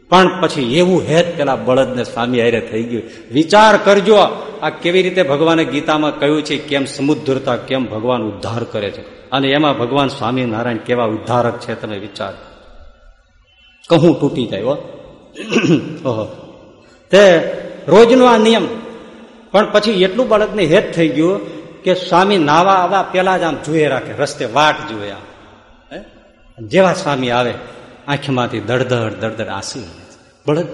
પણ પછી એવું હેત પેલા બળદને સ્વામી હારે થઈ ગયું. વિચાર કરજો, આ કેવી રીતે ભગવાને ગીતામાં કહ્યું છે, કેમ સમુદ્રતા કેમ ભગવાન ઉદ્ધાર કરે છે. અને એમાં ભગવાન સ્વામિનારાયણ કેવા ઉદ્ધારક છે, તમે વિચાર. કહું, તૂટી જાય ઓહો. તે રોજનો આ નિયમ. પણ પછી એટલું બળદને હેત થઈ ગયું કે સ્વામી નાવા આવા પેલા જ આમ જોઈએ રાખે, રસ્તે વાટ જુએ આમ. જેવા સ્વામી આવે, આંખમાંથી દડધડ દડધડ આંસુ બળદ.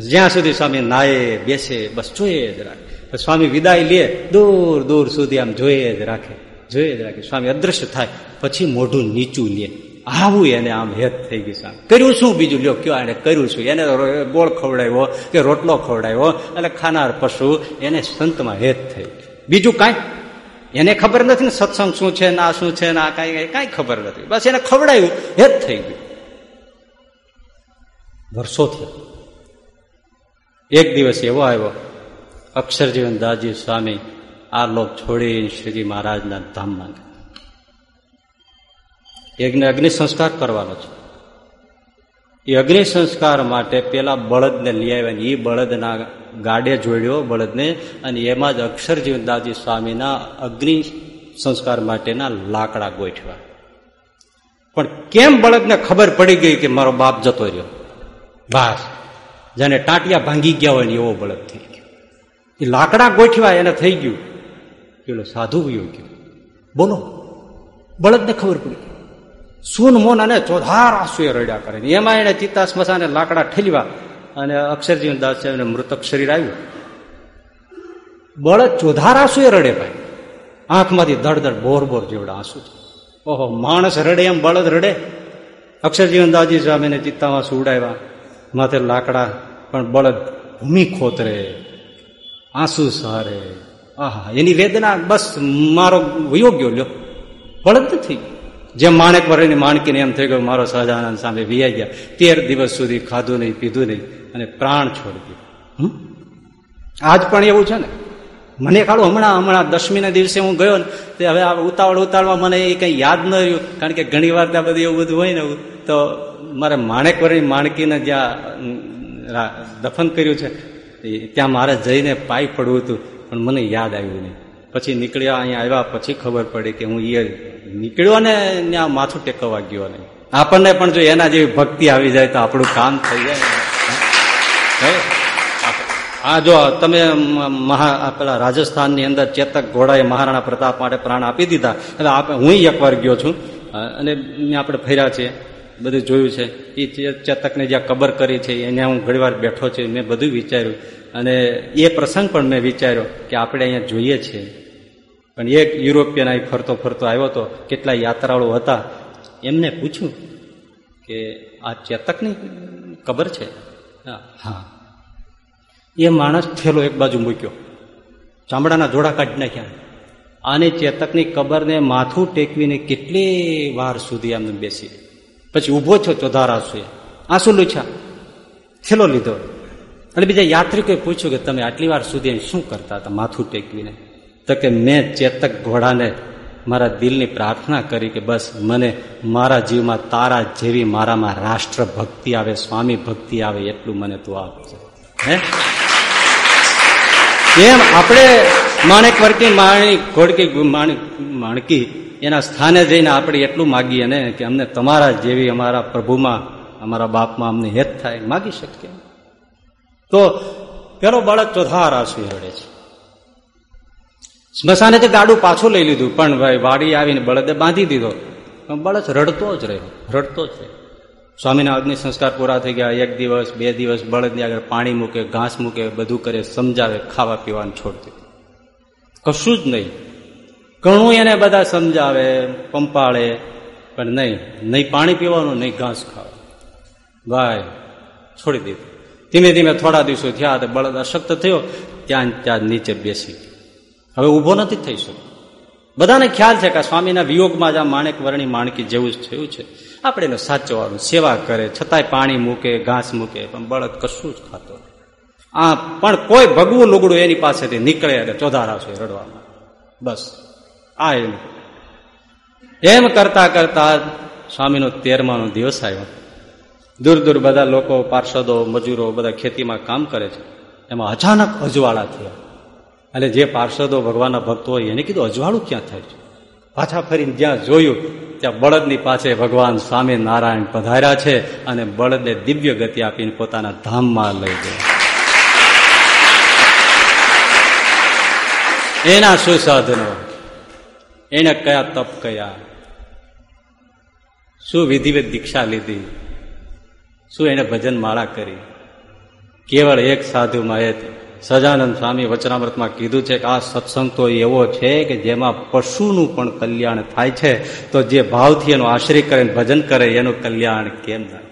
જ્યાં સુધી સ્વામી નાયે બેસે, બસ જોઈએ જ રાખે. સ્વામી વિદાય લે, દૂર દૂર સુધી આમ જોઈએ જ રાખે. જોઈએ જ રાખે. સ્વામી અદ્રશ્ય થાય, પછી મોઢું નીચું લે. આવું એને આમ હેત થઈ ગયું સાહેબ કર્યું શું બીજું? લ્યો, કયો એને કર્યું શું? એને ગોળ ખવડાવ્યો કે રોટલો ખવડાવ્યો? એટલે ખાનાર પશુ એને સંતમાં હેત થઈ બીજું કાંઈ? એને ખબર નથી ને સત્સંગ શું છે, ના શું છે, ના કાંઈ કાંઈ ખબર નથી. બસ એને ખવડાવ્યું, હેત થઈ ગયું. વર્ષોથી એક દિવસ એવો આવ્યો, અક્ષરજીવન દાસજી સ્વામી, આ લોક છોડીને શ્રીજી મહારાજના ધામમાં ગયા. યજ્ઞ અગ્નિ સંસ્કાર કરવાનો છે. એ અગ્નિ સંસ્કાર માટે પેલા બળદને લઈ આવ્યા એ બળદના ગાડે જોડ્યો બળદને અને એમાં જ અક્ષરજીવનદાસજી સ્વામીના અગ્નિ સંસ્કાર માટેના લાકડા ગોઠવા પણ કેમ બળદને ખબર પડી ગઈ કે મારો બાપ જતો રહ્યો? બસ. જેને ટાંટિયા ભાંગી ગયા હોય ને એવો બળદ થઈ ગયો. એ લાકડા ગોઠવા એને થઈ ગયું. પેલો સાધુ વયો ગયો. બોલો બળદને ખબર પડી સૂન મોન અને ચોધાર આંસુએ રડ્યા કરે. એમાં એને ચિત્તા સ્મશાને લાકડા ઠેલવા અને અક્ષરજીવન દાસ મૃતક શરીર આવ્યું બળદ ચોધાર આંસુએ રડે ભાઈ. આંખમાંથી ધડધડ બોર બોર જેવડા આંસુ ઓહો, માણસ રડે એમ બળદ રડે. અક્ષરજીવન દાસજી સ્વામીને ચિત્તામાં સુવડાવ્યા. માથે લાકડા, પણ બળદ ભૂમિ ખોતરે. આંસુ સહારે આહા, એની વેદના બસ મારો યોગ્ય લ્યો. બળદ નથી. જેમ માણેક વરેની માણકીને એમ થઈ ગયું, મારો સહજાનંદ સામે વિયા ગયા. તેર દિવસ સુધી ખાધું નહીં, પીધું નહીં અને પ્રાણ છોડી દીધું. આજ પણ એવું છે ને? મને કાઢું હમણાં હમણાં દસમીના દિવસે હું ગયો ને, તે હવે આ ઉતાવળ ઉતાવળમાં મને એ કંઈ યાદ ન રહ્યું, કારણ કે ઘણી વાર ત્યાં બધું એવું બધું હોય ને, તો મારે માણેક વરની માણકીને જ્યાં દફન કર્યું છે ત્યાં મારે જઈને પાઈ પડવું હતું, પણ મને યાદ આવ્યું નહીં. પછી નીકળ્યા, અહીંયા આવ્યા, પછી ખબર પડી કે હું એ નીકળ્યો ને ત્યાં માથું ટેકવવા ગયો નહીં. આપણને પણ જો એના જેવી ભક્તિ આવી જાય તો આપણું કામ થઈ જાય આ જો તમે મહા પેલા રાજસ્થાનની અંદર ચેતક ઘોડાએ મહારાણા પ્રતાપ માટે પ્રાણ આપી દીધા, એટલે હું એકવાર ગયો છું. અને આપણે ફર્યા છીએ, બધું જોયું છે. એ ચેતકને જ્યાં કબર કરી છે, એને હું ઘણીવાર બેઠો છે, મેં બધું વિચાર્યું. અને એ પ્રસંગ પણ મેં વિચાર્યો કે આપણે અહીંયા જોઈએ છીએ. પણ એક યુરોપિયન અહીં ફરતો ફરતો આવ્યો હતો કેટલા યાત્રાળુ હતા? એમને પૂછ્યું કે આ ચેતકની કબર છે? હા. એ માણસ થેલો એક બાજુ મૂક્યો. ચામડાના જોડા કાઢી નાખ્યા. આને ચેતકની કબરને માથું ટેકવીને કેટલી વાર સુધી આમને બેસી. પછી ઊભો છો ચોધાર આંસુએ આંસુ લૂછ્યા. થેલો લીધો. અને બીજા યાત્રિકોએ પૂછ્યું કે તમે આટલી વાર સુધી શું કરતા હતા? માથું ટેકવીને. તો કે મેં ચેતક ઘોડાને મારા દિલની પ્રાર્થના કરી કે બસ મને મારા જીવમાં તારા જેવી મારામાં રાષ્ટ્ર ભક્તિ આવે, સ્વામી ભક્તિ આવે એટલું મને તું આપજે. હે? એમ આપણે માણેક વર્કી માણી, ઘોડકી માણકી, એના સ્થાને જઈને આપણે એટલું માગીએ ને કે અમને તમારા જેવી અમારા પ્રભુમાં, અમારા બાપમાં અમને હેત થાય. માગી શકીએ. તો પેલો બાળક ચોથા રાશિ રડે છે. સ્મશાને તો ગાડું પાછું લઈ લીધું. પણ ભાઈ વાડી આવીને બળદે બાંધી દીધો. પણ બળદ રડતો જ રહ્યો, રડતો જ રહ્યો. સ્વામીના અગ્નિ સંસ્કાર પૂરા થઈ ગયા. એક દિવસ, બે દિવસ બળદની આગળ પાણી મૂકે, ઘાસ મૂકે, બધું કરે, સમજાવે, ખાવા પીવાનું છોડતી કશું જ નહીં. ઘણું એને બધા સમજાવે, પંપાળે, પણ નહીં નહીં પાણી પીવાનું, નહીં ઘાસ ખાવાનું. ભાઈ, છોડી દીધું. ધીમે ધીમે થોડા દિવસો થયા, તો બળદ અશક્ત થયો. ત્યાં ત્યાં નીચે બેસી હવે ઊભો નથી થઈ શકતો. બધાને ખ્યાલ છે કે સ્વામીના વિયોગમાં જ આ માણેક વર્ણી માણકી જેવું જ થયું છે. આપણે એને સાચવવાનું સેવા કરે, છતાંય પાણી મૂકે, ઘાસ મૂકે, પણ બળદ કશું જ ખાતો આ પણ કોઈ ભગવું લુગડું એની પાસેથી નીકળે અને ચોધારાશે રડવામાં. બસ, આ એમ કરતા કરતા સ્વામીનો તેરમાનો દિવસ આવ્યો. દૂર દૂર બધા લોકો, પાર્ષદો, મજૂરો બધા ખેતીમાં કામ કરે છે. એમાં અચાનક અજવાળા થયા. અને જે પાર્ષદો ભગવાનના ભક્તો હોય એને કીધું, અજવાળું ક્યાં થાય છે? પાછા ફરીને જ્યાં જોયું, ત્યાં બળદની પાસે ભગવાન સ્વામી નારાયણ પધાર્યા છે અને બળદને દિવ્ય ગતિ આપીને પોતાના ધામમાં લઈ ગયા. એના શું સાધનો એને કયા તપ કયા શું વિધિવત દીક્ષા લીધી, શું એને ભજન માળા કરી. કેવળ એક સાધુમાં એ સજાનંદ સ્વામી વચનામૃતમાં કીધું છે કે આ સત્સંગ તો એવો છે કે જેમાં પશુનું પણ કલ્યાણ થાય છે. તો જે ભાવથી એનો આશ્રય કરે ભજન કરે, એનું કલ્યાણ કેમ ના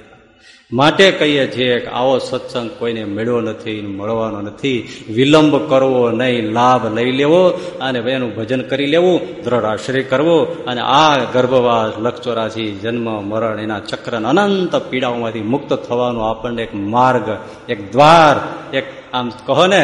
માટે કહીએ છીએ કે આવો સત્સંગ કોઈને મેળવો નથી મળવાનો નથી. વિલંબ કરવો નહીં, લાભ લઈ લેવો અને એનું ભજન કરી લેવું, દ્રઢ આશ્રય કરવો અને આ ગર્ભવાસ લક્ષચોરાશી જન્મ, મરણ એના ચક્ર અનંત પીડાઓમાંથી મુક્ત થવાનો આપણને એક માર્ગ, એક દ્વાર, એક આમ કહો ને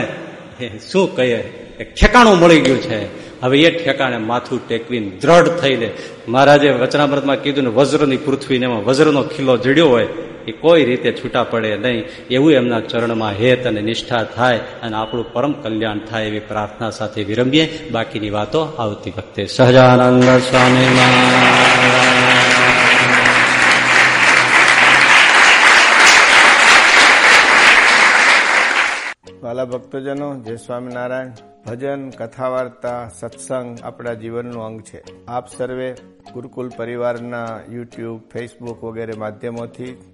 શું કહીએ? એક ઠેકાણું મળી ગયું છે. હવે એ ઠેકાણે માથું ટેકવીને દ્રઢ થઈને મહારાજે વચનામૃતમાં કીધું ને, વજ્રની પૃથ્વીને એમાં વજ્રનો ખીલો જડ્યો હોય. એ કોઈ રીતે છૂટા પડે નહીં. એવું એમના ચરણમાં હેત અને નિષ્ઠા થાય અને આપણું પરમ કલ્યાણ થાય એવી પ્રાર્થના સાથે વિરમીએ. બાકીની વાતો આવતી વખતે સહજાનંદ સ્વામી વાલા ભક્તજનો, જય સ્વામિનારાયણ. ભજન કથા વાર્તા સત્સંગ આપણા જીવનનું અંગ છે. આપ સર્વે ગુરુકુલ પરિવારના યુટ્યુબ, ફેસબુક વગેરે માધ્યમોથી